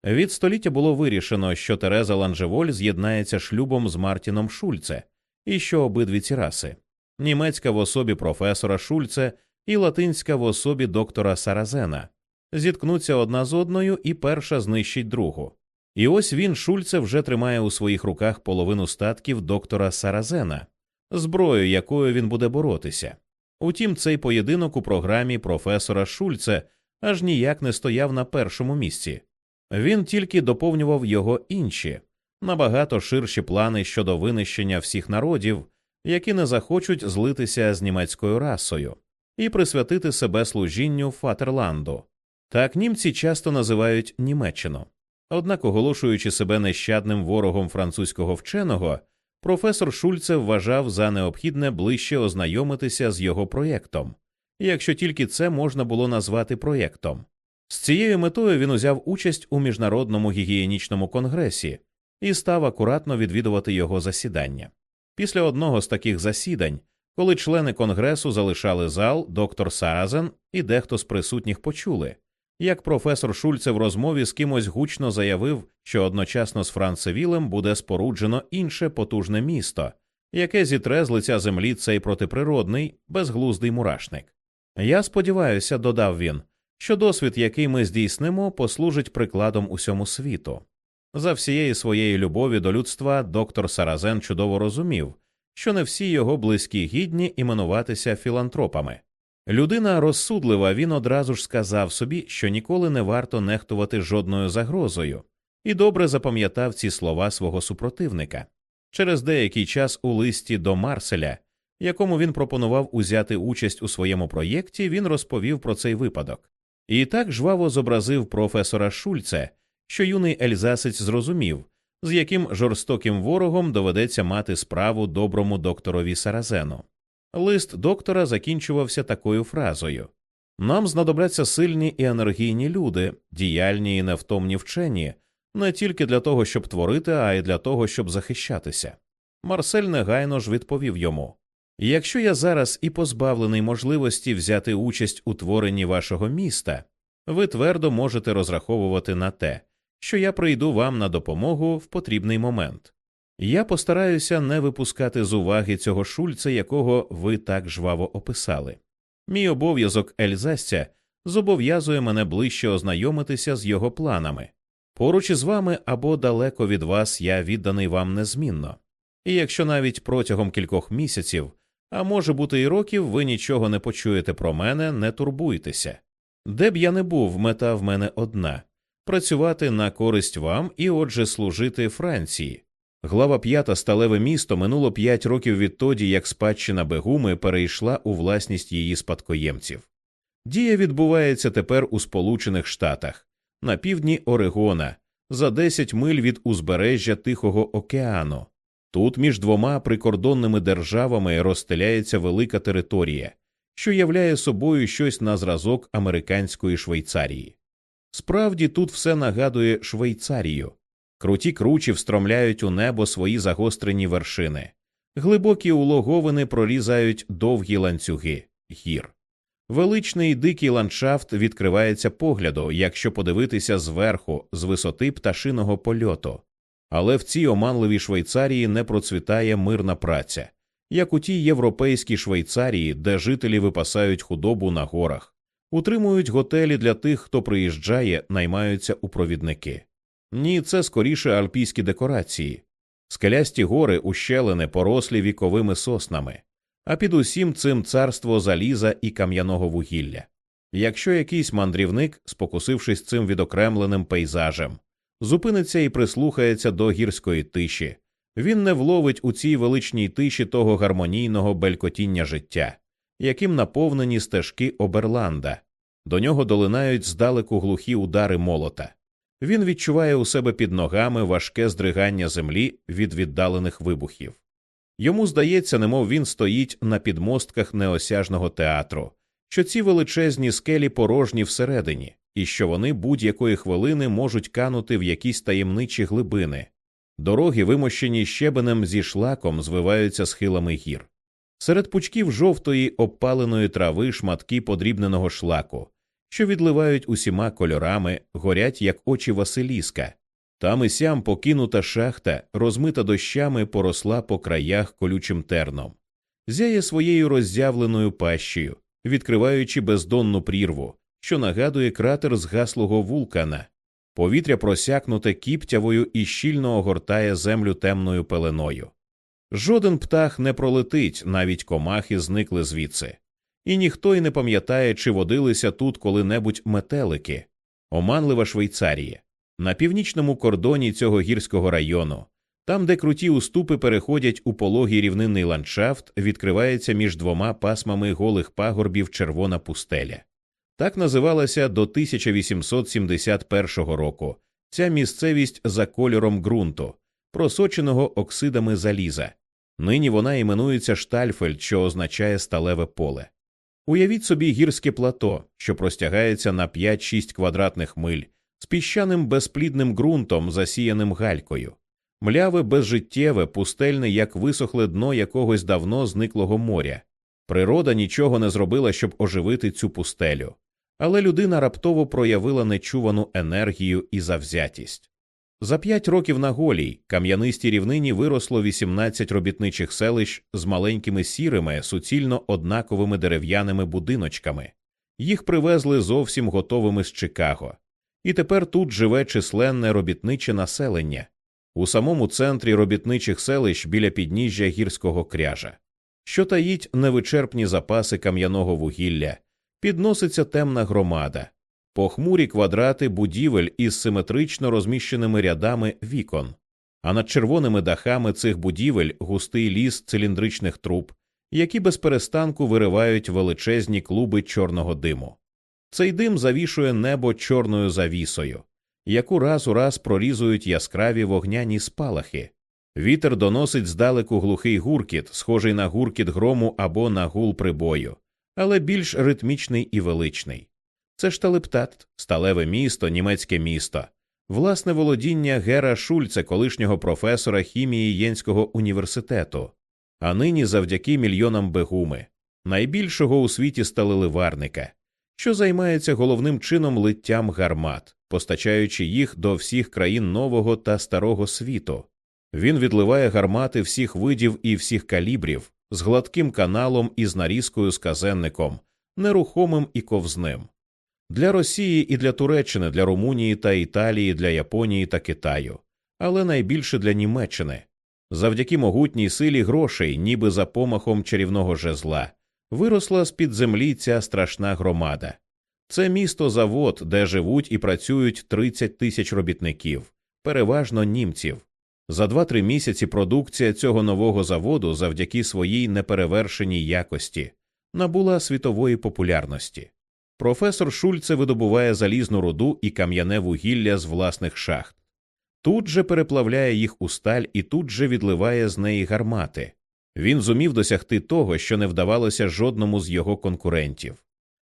Від століття було вирішено, що Тереза Ланжеволь з'єднається шлюбом з Мартіном Шульце, і що обидві ці раси німецька в особі професора Шульце і латинська в особі доктора Саразена, зіткнуться одна з одною, і перша знищить другу. І ось він, Шульце, вже тримає у своїх руках половину статків доктора Саразена, зброю, якою він буде боротися. Утім, цей поєдинок у програмі професора Шульце аж ніяк не стояв на першому місці. Він тільки доповнював його інші, набагато ширші плани щодо винищення всіх народів, які не захочуть злитися з німецькою расою і присвятити себе служінню Фатерланду. Так німці часто називають Німеччину. Однак, оголошуючи себе нещадним ворогом французького вченого, професор Шульце вважав за необхідне ближче ознайомитися з його проєктом, якщо тільки це можна було назвати проєктом. З цією метою він узяв участь у міжнародному гігієнічному конгресі і став акуратно відвідувати його засідання. Після одного з таких засідань, коли члени конгресу залишали зал, доктор Саразен і дехто з присутніх почули, як професор Шульце в розмові з кимось гучно заявив, що одночасно з Францевілем буде споруджено інше потужне місто, яке зітре з лиця землі цей протиприродний, безглуздий мурашник. Я сподіваюся, додав він, що досвід, який ми здійснимо, послужить прикладом усьому світу. За всієї своєї любові до людства доктор Саразен чудово розумів, що не всі його близькі гідні іменуватися філантропами. Людина розсудлива, він одразу ж сказав собі, що ніколи не варто нехтувати жодною загрозою, і добре запам'ятав ці слова свого супротивника. Через деякий час у листі до Марселя, якому він пропонував узяти участь у своєму проєкті, він розповів про цей випадок. І так жваво зобразив професора Шульце, що юний ельзасець зрозумів, з яким жорстоким ворогом доведеться мати справу доброму докторові Саразену. Лист доктора закінчувався такою фразою нам знадобляться сильні і енергійні люди, діяльні і невтомні вчені, не тільки для того, щоб творити, а й для того, щоб захищатися. Марсель негайно ж відповів йому Якщо я зараз і позбавлений можливості взяти участь у творенні вашого міста, ви твердо можете розраховувати на те, що я прийду вам на допомогу в потрібний момент. Я постараюся не випускати з уваги цього шульця, якого ви так жваво описали. Мій обов'язок Ельзастя зобов'язує мене ближче ознайомитися з його планами. Поруч із вами або далеко від вас я відданий вам незмінно. І якщо навіть протягом кількох місяців, а може бути і років, ви нічого не почуєте про мене, не турбуйтеся. Де б я не був, мета в мене одна працювати на користь вам і, отже, служити Франції. Глава п'ята сталеве місто минуло п'ять років відтоді, як спадщина Бегуми перейшла у власність її спадкоємців. Дія відбувається тепер у Сполучених Штатах, на півдні Орегона, за 10 миль від узбережжя Тихого океану. Тут між двома прикордонними державами розстеляється велика територія, що являє собою щось на зразок американської Швейцарії. Справді тут все нагадує Швейцарію. Круті кручі встромляють у небо свої загострені вершини, глибокі улоговини прорізають довгі ланцюги гір. Величний дикий ландшафт відкривається погляду, якщо подивитися зверху, з висоти пташиного польоту. Але в цій оманливій Швейцарії не процвітає мирна праця, як у тій європейській Швейцарії, де жителі випасають худобу на горах, утримують готелі для тих, хто приїжджає, наймаються у провідники. Ні, це скоріше альпійські декорації, скелясті гори ущелини порослі віковими соснами, а під усім цим царство заліза і кам'яного вугілля. Якщо якийсь мандрівник, спокусившись цим відокремленим пейзажем, зупиниться і прислухається до гірської тиші, він не вловить у цій величній тиші того гармонійного белькотіння життя, яким наповнені стежки Оберланда, до нього долинають здалеку глухі удари молота. Він відчуває у себе під ногами важке здригання землі від віддалених вибухів. Йому здається, немов він стоїть на підмостках неосяжного театру, що ці величезні скелі порожні всередині, і що вони будь-якої хвилини можуть канути в якісь таємничі глибини. Дороги, вимощені щебенем зі шлаком, звиваються схилами гір. Серед пучків жовтої обпаленої трави шматки подрібненого шлаку, що відливають усіма кольорами, горять, як очі Василіска. Там і сям покинута шахта, розмита дощами, поросла по краях колючим терном, зяє своєю роззявленою пащею, відкриваючи бездонну прірву, що нагадує кратер згаслого вулкана. Повітря просякнуте кіптявою і щільно огортає землю темною пеленою. Жоден птах не пролетить, навіть комахи зникли звідси і ніхто й не пам'ятає, чи водилися тут коли-небудь метелики, оманлива Швейцарія, на північному кордоні цього гірського району, там, де круті уступи переходять у пологий рівнинний ландшафт, відкривається між двома пасмами голих пагорбів червона пустеля. Так називалася до 1871 року ця місцевість за кольором ґрунту, просоченого оксидами заліза. Нині вона іменується Штальфельд, що означає сталеве поле. Уявіть собі гірське плато, що простягається на 5-6 квадратних миль, з піщаним безплідним ґрунтом, засіяним галькою, мляве безжиттєве, пустельне, як висохле дно якогось давно зниклого моря. Природа нічого не зробила, щоб оживити цю пустелю, але людина раптово проявила нечувану енергію і завзятість. За п'ять років на голій кам'янистій рівнині виросло 18 робітничих селищ з маленькими сірими, суцільно однаковими дерев'яними будиночками. Їх привезли зовсім готовими з Чикаго. І тепер тут живе численне робітниче населення у самому центрі робітничих селищ біля підніжжя гірського кряжа, що таїть невичерпні запаси кам'яного вугілля, підноситься темна громада похмурі квадрати будівель із симетрично розміщеними рядами вікон, а над червоними дахами цих будівель густий ліс циліндричних труб, які без перестанку виривають величезні клуби чорного диму. Цей дим завішує небо чорною завісою, яку раз у раз прорізують яскраві вогняні спалахи. Вітер доносить здалеку глухий гуркіт, схожий на гуркіт грому або на гул прибою, але більш ритмічний і величний. Це Шталептат, сталеве місто, німецьке місто, власне володіння Гера Шульце, колишнього професора хімії Єнського університету, а нині завдяки мільйонам бегуми, найбільшого у світі сталеливарника, що займається головним чином литтям гармат, постачаючи їх до всіх країн нового та старого світу. Він відливає гармати всіх видів і всіх калібрів з гладким каналом і з нарізкою з казенником, нерухомим і ковзним для Росії і для Туреччини, для Румунії та Італії, для Японії та Китаю, але найбільше для Німеччини. Завдяки могутній силі грошей, ніби за помахом чарівного жезла, виросла з під землі ця страшна громада. Це місто завод, де живуть і працюють 30 тисяч робітників, переважно німців. За 2-3 місяці продукція цього нового заводу завдяки своїй неперевершеній якості набула світової популярності. Професор Шульце видобуває залізну руду і кам'яне вугілля з власних шахт. Тут же переплавляє їх у сталь і тут же відливає з неї гармати. Він зумів досягти того, що не вдавалося жодному з його конкурентів.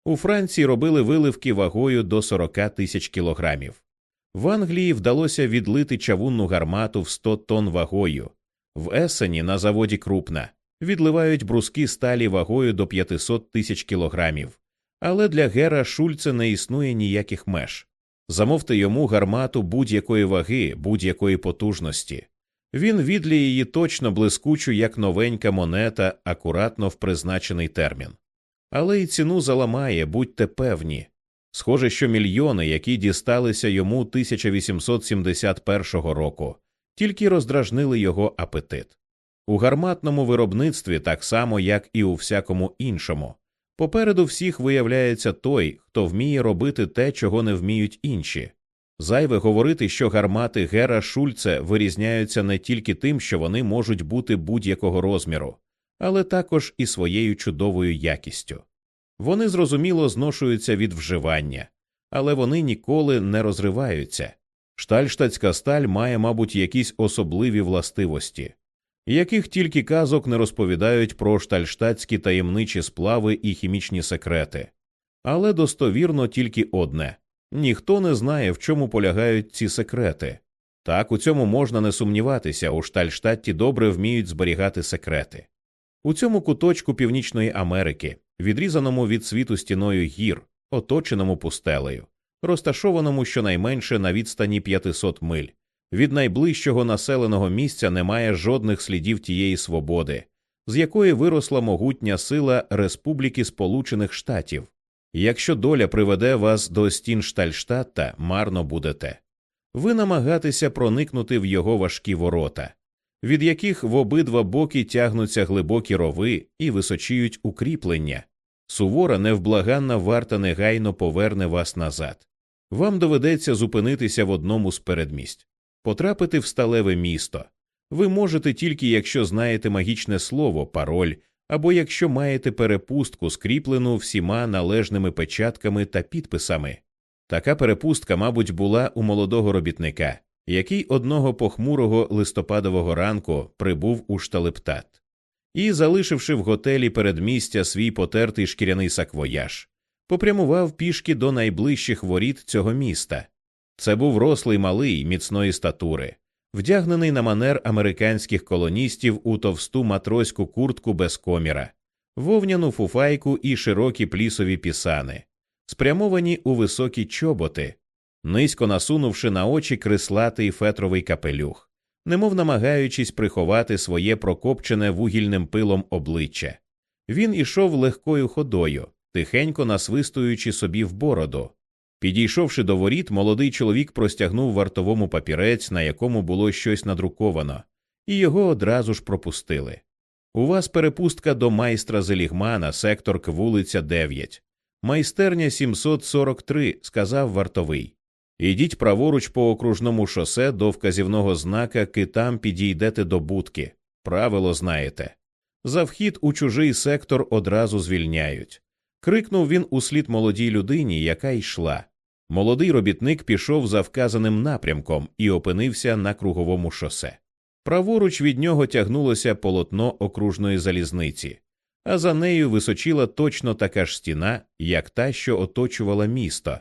У Франції робили виливки вагою до 40 тисяч кілограмів. В Англії вдалося відлити чавунну гармату в 100 тонн вагою. В Есені на заводі Крупна відливають бруски сталі вагою до 500 тисяч кілограмів. Але для Гера Шульце не існує ніяких меж. Замовте йому гармату будь-якої ваги, будь-якої потужності. Він відліє її точно блискучу, як новенька монета, акуратно в призначений термін. Але й ціну заламає, будьте певні. Схоже, що мільйони, які дісталися йому 1871 року, тільки роздражнили його апетит. У гарматному виробництві, так само як і у всякому іншому, попереду всіх виявляється той, хто вміє робити те, чого не вміють інші. Зайве говорити, що гармати Гера Шульце вирізняються не тільки тим, що вони можуть бути будь-якого розміру, але також і своєю чудовою якістю. Вони зрозуміло зношуються від вживання, але вони ніколи не розриваються. Штальштатська сталь має, мабуть, якісь особливі властивості, яких тільки казок не розповідають про штальштатські таємничі сплави і хімічні секрети, але достовірно тільки одне ніхто не знає, в чому полягають ці секрети. Так у цьому можна не сумніватися, у Штальштатті добре вміють зберігати секрети. У цьому куточку Північної Америки, відрізаному від світу стіною гір, оточеному пустелею, розташованому щонайменше на відстані 500 миль, від найближчого населеного місця немає жодних слідів тієї свободи, з якої виросла могутня сила Республіки Сполучених Штатів. Якщо доля приведе вас до стін Штальштатта, марно будете. Ви намагатися проникнути в його важкі ворота, від яких в обидва боки тягнуться глибокі рови і височіють укріплення. Сувора невблаганна варта негайно поверне вас назад. Вам доведеться зупинитися в одному з передмість, потрапити в сталеве місто. Ви можете тільки, якщо знаєте магічне слово, пароль або якщо маєте перепустку, скріплену всіма належними печатками та підписами. Така перепустка, мабуть, була у молодого робітника, який одного похмурого листопадового ранку прибув у Штальштадт і, залишивши в готелі передмістя свій потертий шкіряний саквояж, попрямував пішки до найближчих воріт цього міста. Це був рослий малий міцної статури, вдягнений на манер американських колоністів у товсту матроську куртку без коміра, вовняну фуфайку і широкі плісові пісани, спрямовані у високі чоботи, низько насунувши на очі крислатий фетровий капелюх, немов намагаючись приховати своє прокопчене вугільним пилом обличчя. Він ішов легкою ходою, тихенько насвистуючи собі в бороду. Підійшовши до воріт, молодий чоловік простягнув вартовому папірець, на якому було щось надруковано, і його одразу ж пропустили. У вас перепустка до майстра Зелігмана, сектор вулиця 9. Майстерня 743, сказав вартовий. Ідіть праворуч по окружному шосе до вказівного знака, китам підійдете до будки. Правило знаєте. За вхід у чужий сектор одразу звільняють. Крикнув він услід молодій людині, яка йшла. Молодий робітник пішов за вказаним напрямком і опинився на круговому шосе. Праворуч від нього тягнулося полотно окружної залізниці, а за нею височила точно така ж стіна, як та, що оточувала місто.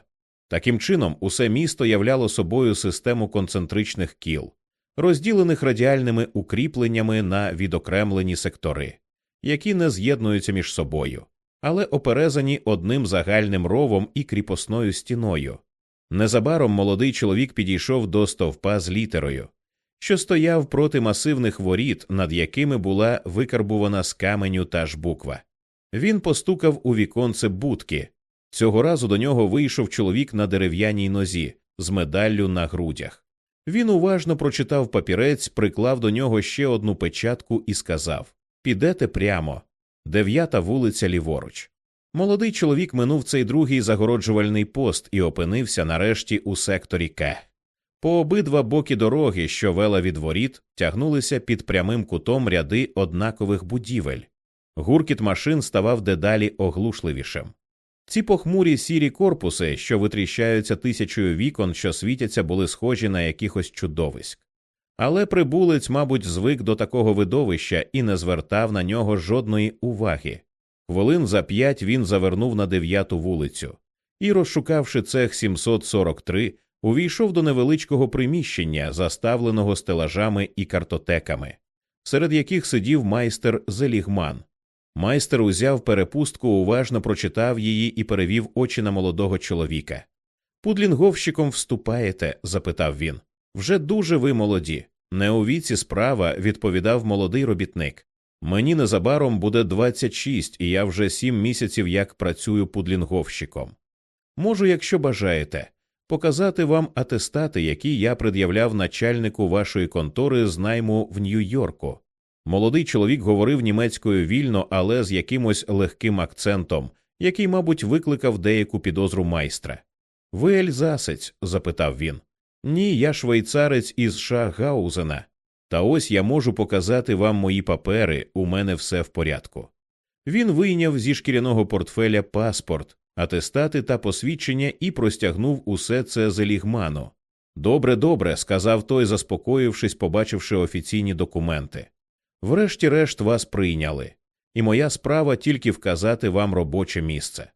Таким чином, усе місто являло собою систему концентричних кіл, розділених радіальними укріпленнями на відокремлені сектори, які не з'єднуються між собою але оперезані одним загальним ровом і кріпосною стіною. Незабаром молодий чоловік підійшов до стовпа з літерою, що стояв проти масивних воріт, над якими була викарбувана з каменю та ж буква. Він постукав у віконце будки. Цього разу до нього вийшов чоловік на дерев'яній нозі з медаллю на грудях. Він уважно прочитав папірець, приклав до нього ще одну печатку і сказав Підете прямо дев'ята вулиця ліворуч. Молодий чоловік минув цей другий загороджувальний пост і опинився нарешті у секторі К. По обидва боки дороги, що вела від воріт, тягнулися під прямим кутом ряди однакових будівель. Гуркіт машин ставав дедалі оглушливішим. Ці похмурі сірі корпуси, що витріщаються тисячою вікон, що світяться, були схожі на якихось чудовиськ. Але прибулець, мабуть, звик до такого видовища і не звертав на нього жодної уваги. Хвилин за п'ять він завернув на дев'яту вулицю і, розшукавши цех 743, увійшов до невеличкого приміщення, заставленого стелажами і картотеками, серед яких сидів майстер Зелігман. Майстер узяв перепустку, уважно прочитав її і перевів очі на молодого чоловіка. Пудлінговщиком вступаєте? запитав він. Вже дуже ви молоді. Не у віці справа, відповідав молодий робітник. Мені незабаром буде 26, і я вже сім місяців як працюю пудлінговщиком. Можу, якщо бажаєте, показати вам атестати, які я пред'являв начальнику вашої контори з найму в Нью-Йорку. Молодий чоловік говорив німецькою вільно, але з якимось легким акцентом, який, мабуть, викликав деяку підозру майстра. Ви ельзасець? запитав він. Ні, я швейцарець із Шагаузена. Та ось я можу показати вам мої папери, у мене все в порядку. Він вийняв зі шкіряного портфеля паспорт, атестати та посвідчення і простягнув усе це Зелігману. Добре, добре, сказав той, заспокоївшись, побачивши офіційні документи. Врешті-решт вас прийняли, і моя справа тільки вказати вам робоче місце.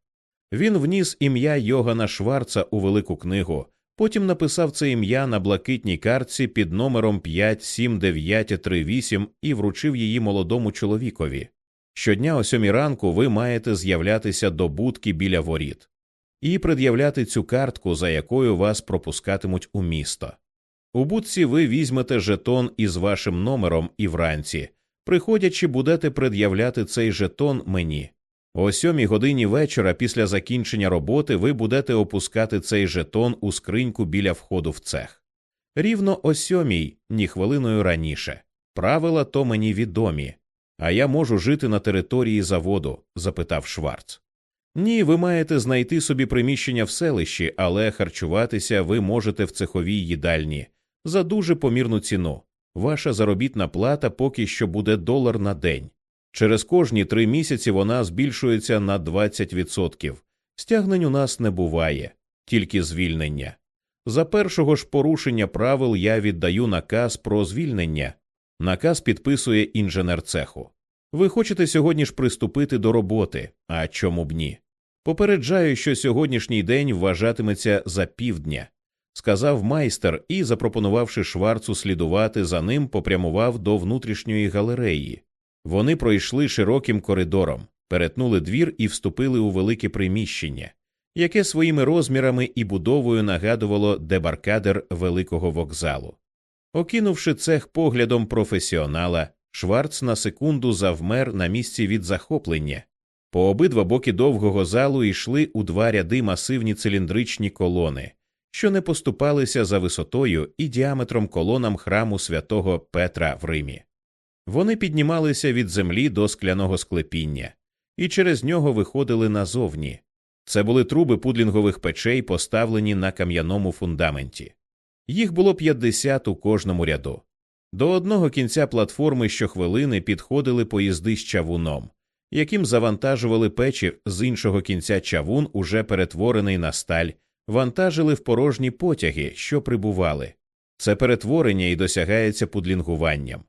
Він вніс ім'я Йогана Шварца у велику книгу, потім написав це ім'я на блакитній картці під номером 57938 і вручив її молодому чоловікові. Щодня о сьомій ранку ви маєте з'являтися до будки біля воріт і пред'являти цю картку, за якою вас пропускатимуть у місто. У будці ви візьмете жетон із вашим номером і вранці, приходячи, будете пред'являти цей жетон мені. О сьомій годині вечора після закінчення роботи ви будете опускати цей жетон у скриньку біля входу в цех. Рівно о сьомій, ні хвилиною раніше. Правила то мені відомі. А я можу жити на території заводу? запитав Шварц. Ні, ви маєте знайти собі приміщення в селищі, але харчуватися ви можете в цеховій їдальні за дуже помірну ціну. Ваша заробітна плата поки що буде долар на день. Через кожні три місяці вона збільшується на 20%. Стягнень у нас не буває, тільки звільнення. За першого ж порушення правил я віддаю наказ про звільнення. Наказ підписує інженер цеху. Ви хочете сьогодні ж приступити до роботи, а чому б ні? Попереджаю, що сьогоднішній день вважатиметься за півдня, сказав майстер і, запропонувавши шварцу слідувати за ним, попрямував до внутрішньої галереї. Вони пройшли широким коридором, перетнули двір і вступили у велике приміщення, яке своїми розмірами і будовою нагадувало дебаркадер великого вокзалу. Окинувши цех поглядом професіонала, Шварц на секунду завмер на місці від захоплення. По обидва боки довгого залу йшли у два ряди масивні циліндричні колони, що не поступалися за висотою і діаметром колонам храму святого Петра в Римі. Вони піднімалися від землі до скляного склепіння, і через нього виходили назовні. Це були труби пудлінгових печей, поставлені на кам'яному фундаменті. Їх було 50 у кожному ряду. До одного кінця платформи щохвилини підходили поїзди з чавуном, яким завантажували печі з іншого кінця чавун, уже перетворений на сталь, вантажили в порожні потяги, що прибували. Це перетворення і досягається пудлінгуванням.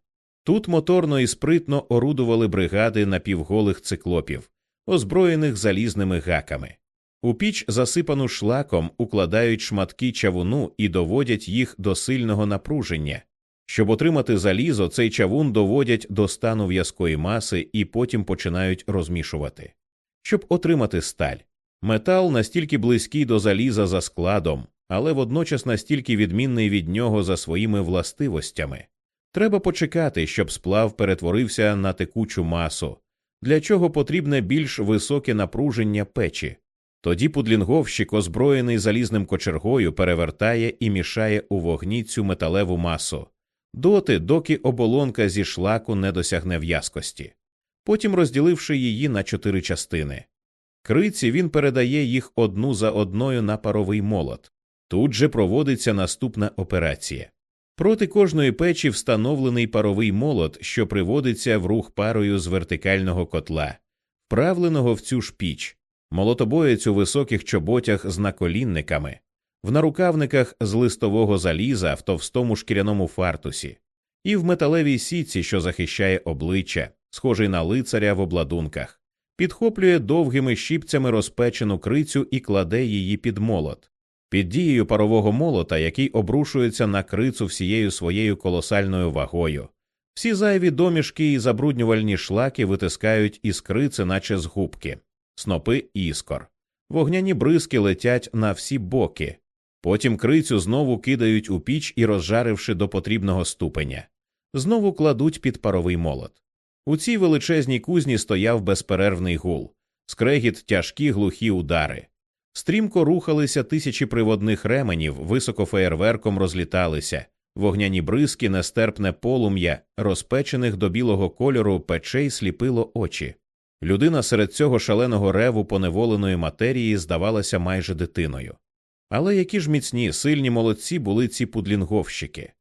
Тут моторно і спритно орудували бригади напівголих циклопів, озброєних залізними гаками. У піч, засипану шлаком, укладають шматки чавуну і доводять їх до сильного напруження. Щоб отримати залізо, цей чавун доводять до стану в'язкої маси і потім починають розмішувати. Щоб отримати сталь. Метал настільки близький до заліза за складом, але водночас настільки відмінний від нього за своїми властивостями. Треба почекати, щоб сплав перетворився на текучу масу, для чого потрібне більш високе напруження печі. Тоді пудлінговщик, озброєний залізним кочергою, перевертає і мішає у вогні цю металеву масу, доти, доки оболонка зі шлаку не досягне в'язкості, потім розділивши її на чотири частини. Криці він передає їх одну за одною на паровий молот. Тут же проводиться наступна операція. Проти кожної печі встановлений паровий молот, що приводиться в рух парою з вертикального котла, вправленого в цю ж піч, молотобоєць у високих чоботях з наколінниками, в нарукавниках з листового заліза в товстому шкіряному фартусі, і в металевій сітці, що захищає обличчя, схожий на лицаря в обладунках, підхоплює довгими щіпцями розпечену крицю і кладе її під молот. Під дією парового молота, який обрушується на крицю всією своєю колосальною вагою. Всі зайві домішки і забруднювальні шлаки витискають із криці, наче з губки, снопи іскор. Вогняні бризки летять на всі боки. Потім крицю знову кидають у піч і, розжаривши до потрібного ступеня, знову кладуть під паровий молот. У цій величезній кузні стояв безперервний гул, скрегіт тяжкі глухі удари. Стрімко рухалися тисячі приводних ременів, високо феєрверком розліталися, вогняні бризки, нестерпне полум'я, розпечених до білого кольору печей сліпило очі. Людина серед цього шаленого реву поневоленої матерії здавалася майже дитиною. Але які ж міцні, сильні молодці були ці пудлінговщики.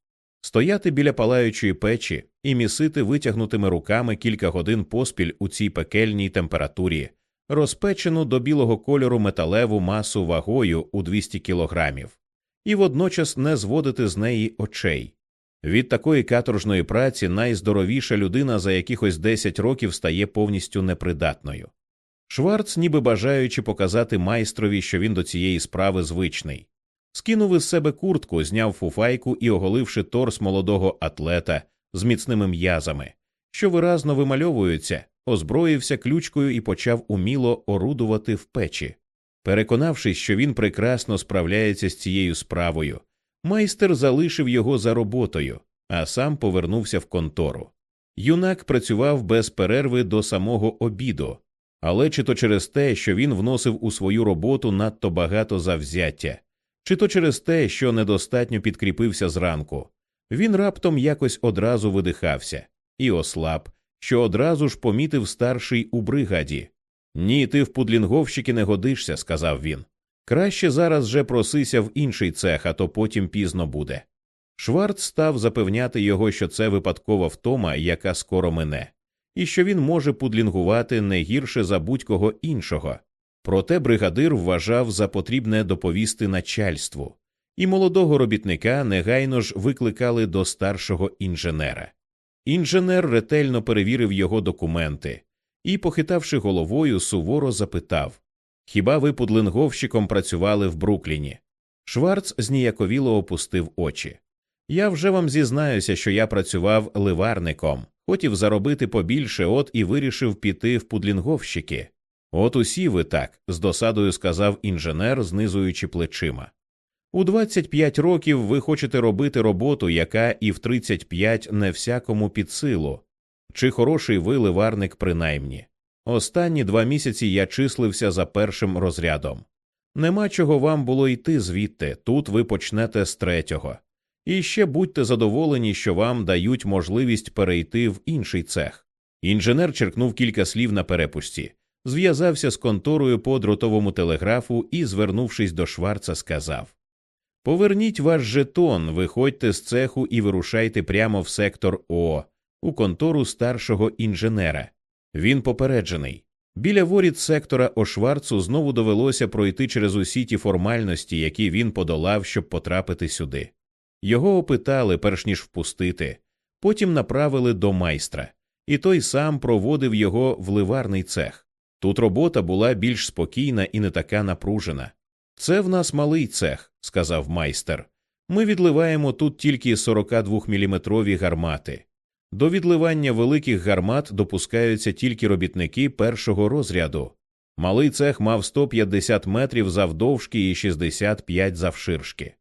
Стояти біля палаючої печі і місити витягнутими руками кілька годин поспіль у цій пекельній температурі, розпечену до білого кольору металеву масу вагою у 200 кілограмів, і водночас не зводити з неї очей. Від такої каторжної праці найздоровіша людина за якихось 10 років стає повністю непридатною. Шварц, ніби бажаючи показати майстрові, що він до цієї справи звичний, скинув із себе куртку, зняв фуфайку і, оголивши торс молодого атлета з міцними м'язами, що виразно вимальовуються, озброївся ключкою і почав уміло орудувати в печі. Переконавшись, що він прекрасно справляється з цією справою, майстер залишив його за роботою, а сам повернувся в контору. Юнак працював без перерви до самого обіду, але чи то через те, що він вносив у свою роботу надто багато завзяття, чи то через те, що недостатньо підкріпився зранку, він раптом якось одразу видихався і ослаб, що одразу ж помітив старший у бригаді. Ні, ти в пудлінговщики не годишся, сказав він. Краще зараз же просися в інший цех, а то потім пізно буде. Шварц став запевняти його, що це випадкова втома, яка скоро мине, і що він може пудлінгувати не гірше за будь-кого іншого. Проте бригадир вважав за потрібне доповісти начальству, і молодого робітника негайно ж викликали до старшого інженера. Інженер ретельно перевірив його документи і, похитавши головою, суворо запитав Хіба ви пудлинговщиком працювали в Брукліні? Шварц зніяковіло опустив очі. Я вже вам зізнаюся, що я працював ливарником, хотів заробити побільше, от і вирішив піти в пудлінговщики. От усі ви так, з досадою сказав інженер, знизуючи плечима. У 25 років ви хочете робити роботу, яка і в 35 не всякому під силу. Чи хороший ви ливарник принаймні? Останні два місяці я числився за першим розрядом. Нема чого вам було йти звідти, тут ви почнете з третього. І ще будьте задоволені, що вам дають можливість перейти в інший цех. Інженер черкнув кілька слів на перепусті, зв'язався з конторою по дротовому телеграфу і, звернувшись до Шварца, сказав Поверніть ваш жетон, виходьте з цеху і вирушайте прямо в сектор О, у контору старшого інженера. Він попереджений. Біля воріт сектора Ошварцу знову довелося пройти через усі ті формальності, які він подолав, щоб потрапити сюди. Його опитали, перш ніж впустити, потім направили до майстра, і той сам проводив його в ливарний цех. Тут робота була більш спокійна і не така напружена. Це в нас малий цех, сказав майстер. Ми відливаємо тут тільки 42-мм гармати. До відливання великих гармат допускаються тільки робітники першого розряду. Малий цех мав 150 метрів завдовжки і 65 завширшки.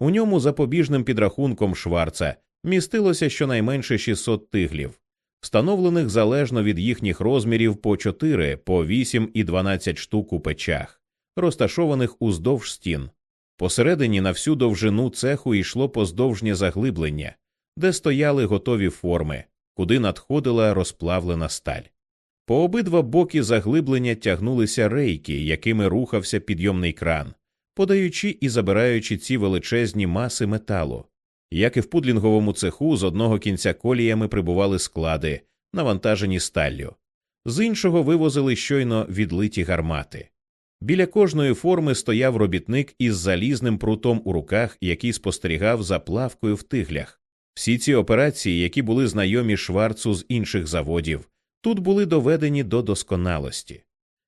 У ньому запобіжним підрахунком Шварца містилося щонайменше 600 тиглів, встановлених залежно від їхніх розмірів по 4, по 8 і 12 штук у печах, розташованих уздовж стін. Посередині на всю довжину цеху йшло поздовжнє заглиблення, де стояли готові форми, куди надходила розплавлена сталь. По обидва боки заглиблення тягнулися рейки, якими рухався підйомний кран, подаючи і забираючи ці величезні маси металу. Як і в пудлінговому цеху, з одного кінця коліями прибували склади, навантажені сталлю, з іншого вивозили щойно відлиті гармати. Біля кожної форми стояв робітник із залізним прутом у руках, який спостерігав за плавкою в тиглях. Всі ці операції, які були знайомі Шварцу з інших заводів, тут були доведені до досконалості.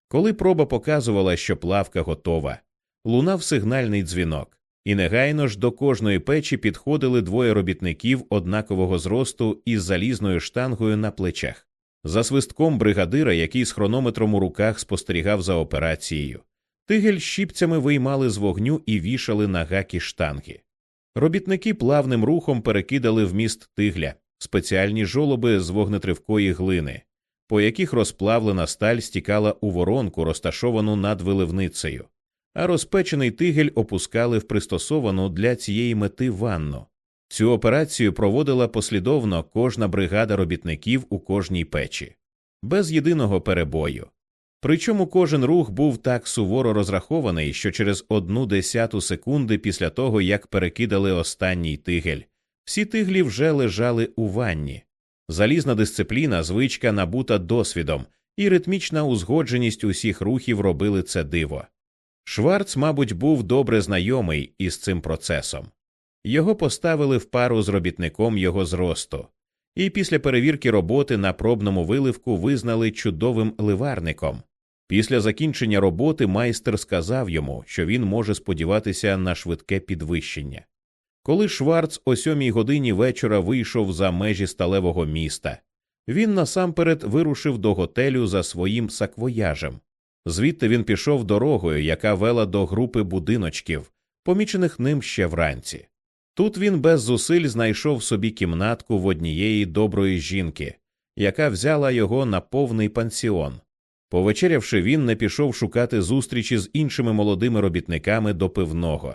Коли проба показувала, що плавка готова, лунав сигнальний дзвінок, і негайно ж до кожної печі підходили двоє робітників однакового зросту із залізною штангою на плечах. За свистком бригадира, який з хронометром у руках спостерігав за операцією, тигель щіпцями виймали з вогню і вішали на гаки штанги. Робітники плавним рухом перекидали в міст тигля спеціальні жолоби з вогнетривкої глини, по яких розплавлена сталь стікала у воронку, розташовану над виливницею, а розпечений тигель опускали в пристосовану для цієї мети ванну. Цю операцію проводила послідовно кожна бригада робітників у кожній печі, без єдиного перебою. Причому кожен рух був так суворо розрахований, що через одну десяту секунди після того, як перекидали останній тигель, всі тиглі вже лежали у ванні. Залізна дисципліна, звичка набута досвідом, і ритмічна узгодженість усіх рухів робили це диво. Шварц, мабуть, був добре знайомий із цим процесом. Його поставили в пару з робітником його зросту, і після перевірки роботи на пробному виливку визнали чудовим ливарником. Після закінчення роботи майстер сказав йому, що він може сподіватися на швидке підвищення. Коли Шварц о сьомій годині вечора вийшов за межі сталевого міста, він насамперед вирушив до готелю за своїм саквояжем. Звідти він пішов дорогою, яка вела до групи будиночків, помічених ним ще вранці. Тут він без зусиль знайшов собі кімнатку в однієї доброї жінки, яка взяла його на повний пансіон. Повечерявши, він не пішов шукати зустрічі з іншими молодими робітниками до пивного,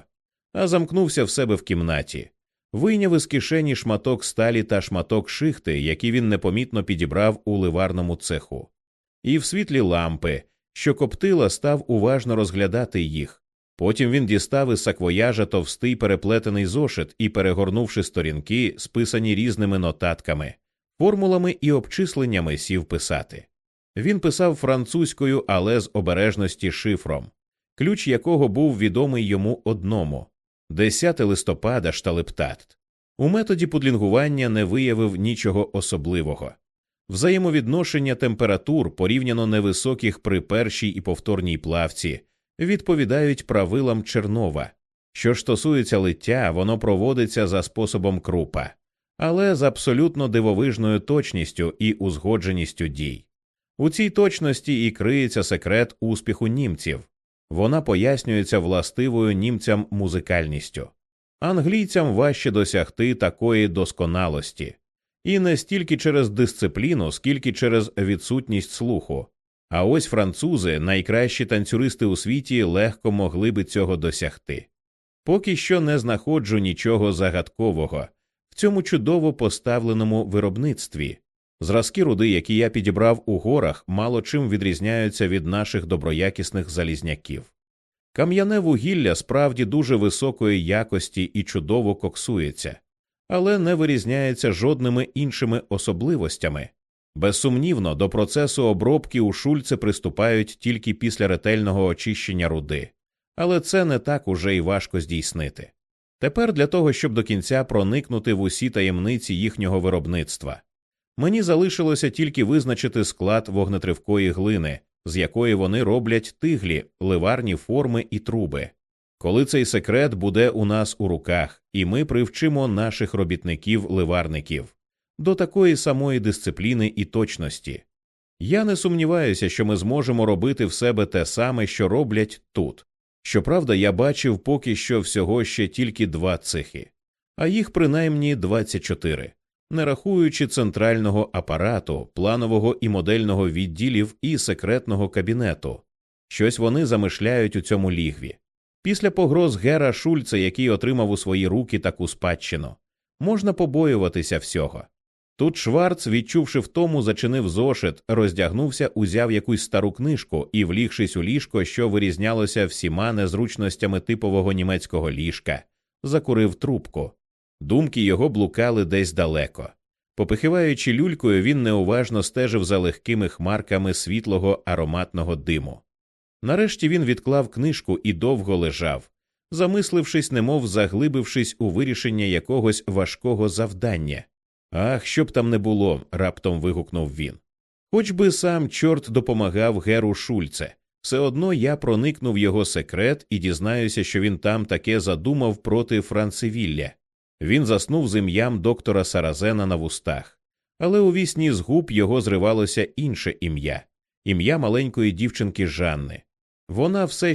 а замкнувся в себе в кімнаті, вийняв із кишені шматок сталі та шматок шихти, які він непомітно підібрав у ливарному цеху, і в світлі лампи, що коптила, став уважно розглядати їх. Потім він дістав із саквояжа товстий переплетений зошит і, перегорнувши сторінки, списані різними нотатками, формулами і обчисленнями сів писати. Він писав французькою, але з обережності шифром, ключ якого був відомий йому одному 10 листопада шталептат. У методі пудлінгування не виявив нічого особливого. Взаємовідношення температур порівняно невисоких при першій і повторній плавці відповідають правилам Чернова. Що ж стосується лиття, воно проводиться за способом крупа, але з абсолютно дивовижною точністю і узгодженістю дій. У цій точності і криється секрет успіху німців, вона пояснюється властивою німцям музикальністю. Англійцям важче досягти такої досконалості, і не стільки через дисципліну, скільки через відсутність слуху. А ось французи, найкращі танцюристи у світі, легко могли би цього досягти. Поки що не знаходжу нічого загадкового в цьому чудово поставленому виробництві. Зразки руди, які я підібрав у горах, мало чим відрізняються від наших доброякісних залізняків. Кам'яне вугілля справді дуже високої якості і чудово коксується, але не вирізняється жодними іншими особливостями. Безсумнівно, до процесу обробки у шульце приступають тільки після ретельного очищення руди, але це не так уже й важко здійснити. Тепер для того, щоб до кінця проникнути в усі таємниці їхнього виробництва, мені залишилося тільки визначити склад вогнетривкої глини, з якої вони роблять тиглі, ливарні форми і труби. Коли цей секрет буде у нас у руках, і ми привчимо наших робітників-ливарників до такої самої дисципліни і точності. Я не сумніваюся, що ми зможемо робити в себе те саме, що роблять тут. Щоправда, я бачив поки що всього ще тільки два цехи, а їх принаймні 24, не рахуючи центрального апарату, планового і модельного відділів і секретного кабінету. Щось вони замишляють у цьому лігві. Після погроз Гера Шульца, який отримав у свої руки таку спадщину, можна побоюватися всього. Тут Шварц, відчувши втому, зачинив зошит, роздягнувся, узяв якусь стару книжку і, влігшись у ліжко, що вирізнялося всіма незручностями типового німецького ліжка, закурив трубку. Думки його блукали десь далеко. Попихиваючи люлькою, він неуважно стежив за легкими хмарками світлого ароматного диму. Нарешті він відклав книжку і довго лежав, замислившись, немов заглибившись у вирішення якогось важкого завдання. Ах, що б там не було, раптом вигукнув він. Хоч би сам чорт допомагав Геру Шульце, все одно я проникну в його секрет і дізнаюся, що він там таке задумав проти Францевілля. Він заснув з ім'ям доктора Саразена на вустах, але у вісні з губ його зривалося інше ім'я ім'я маленької дівчинки Жанни. Вона все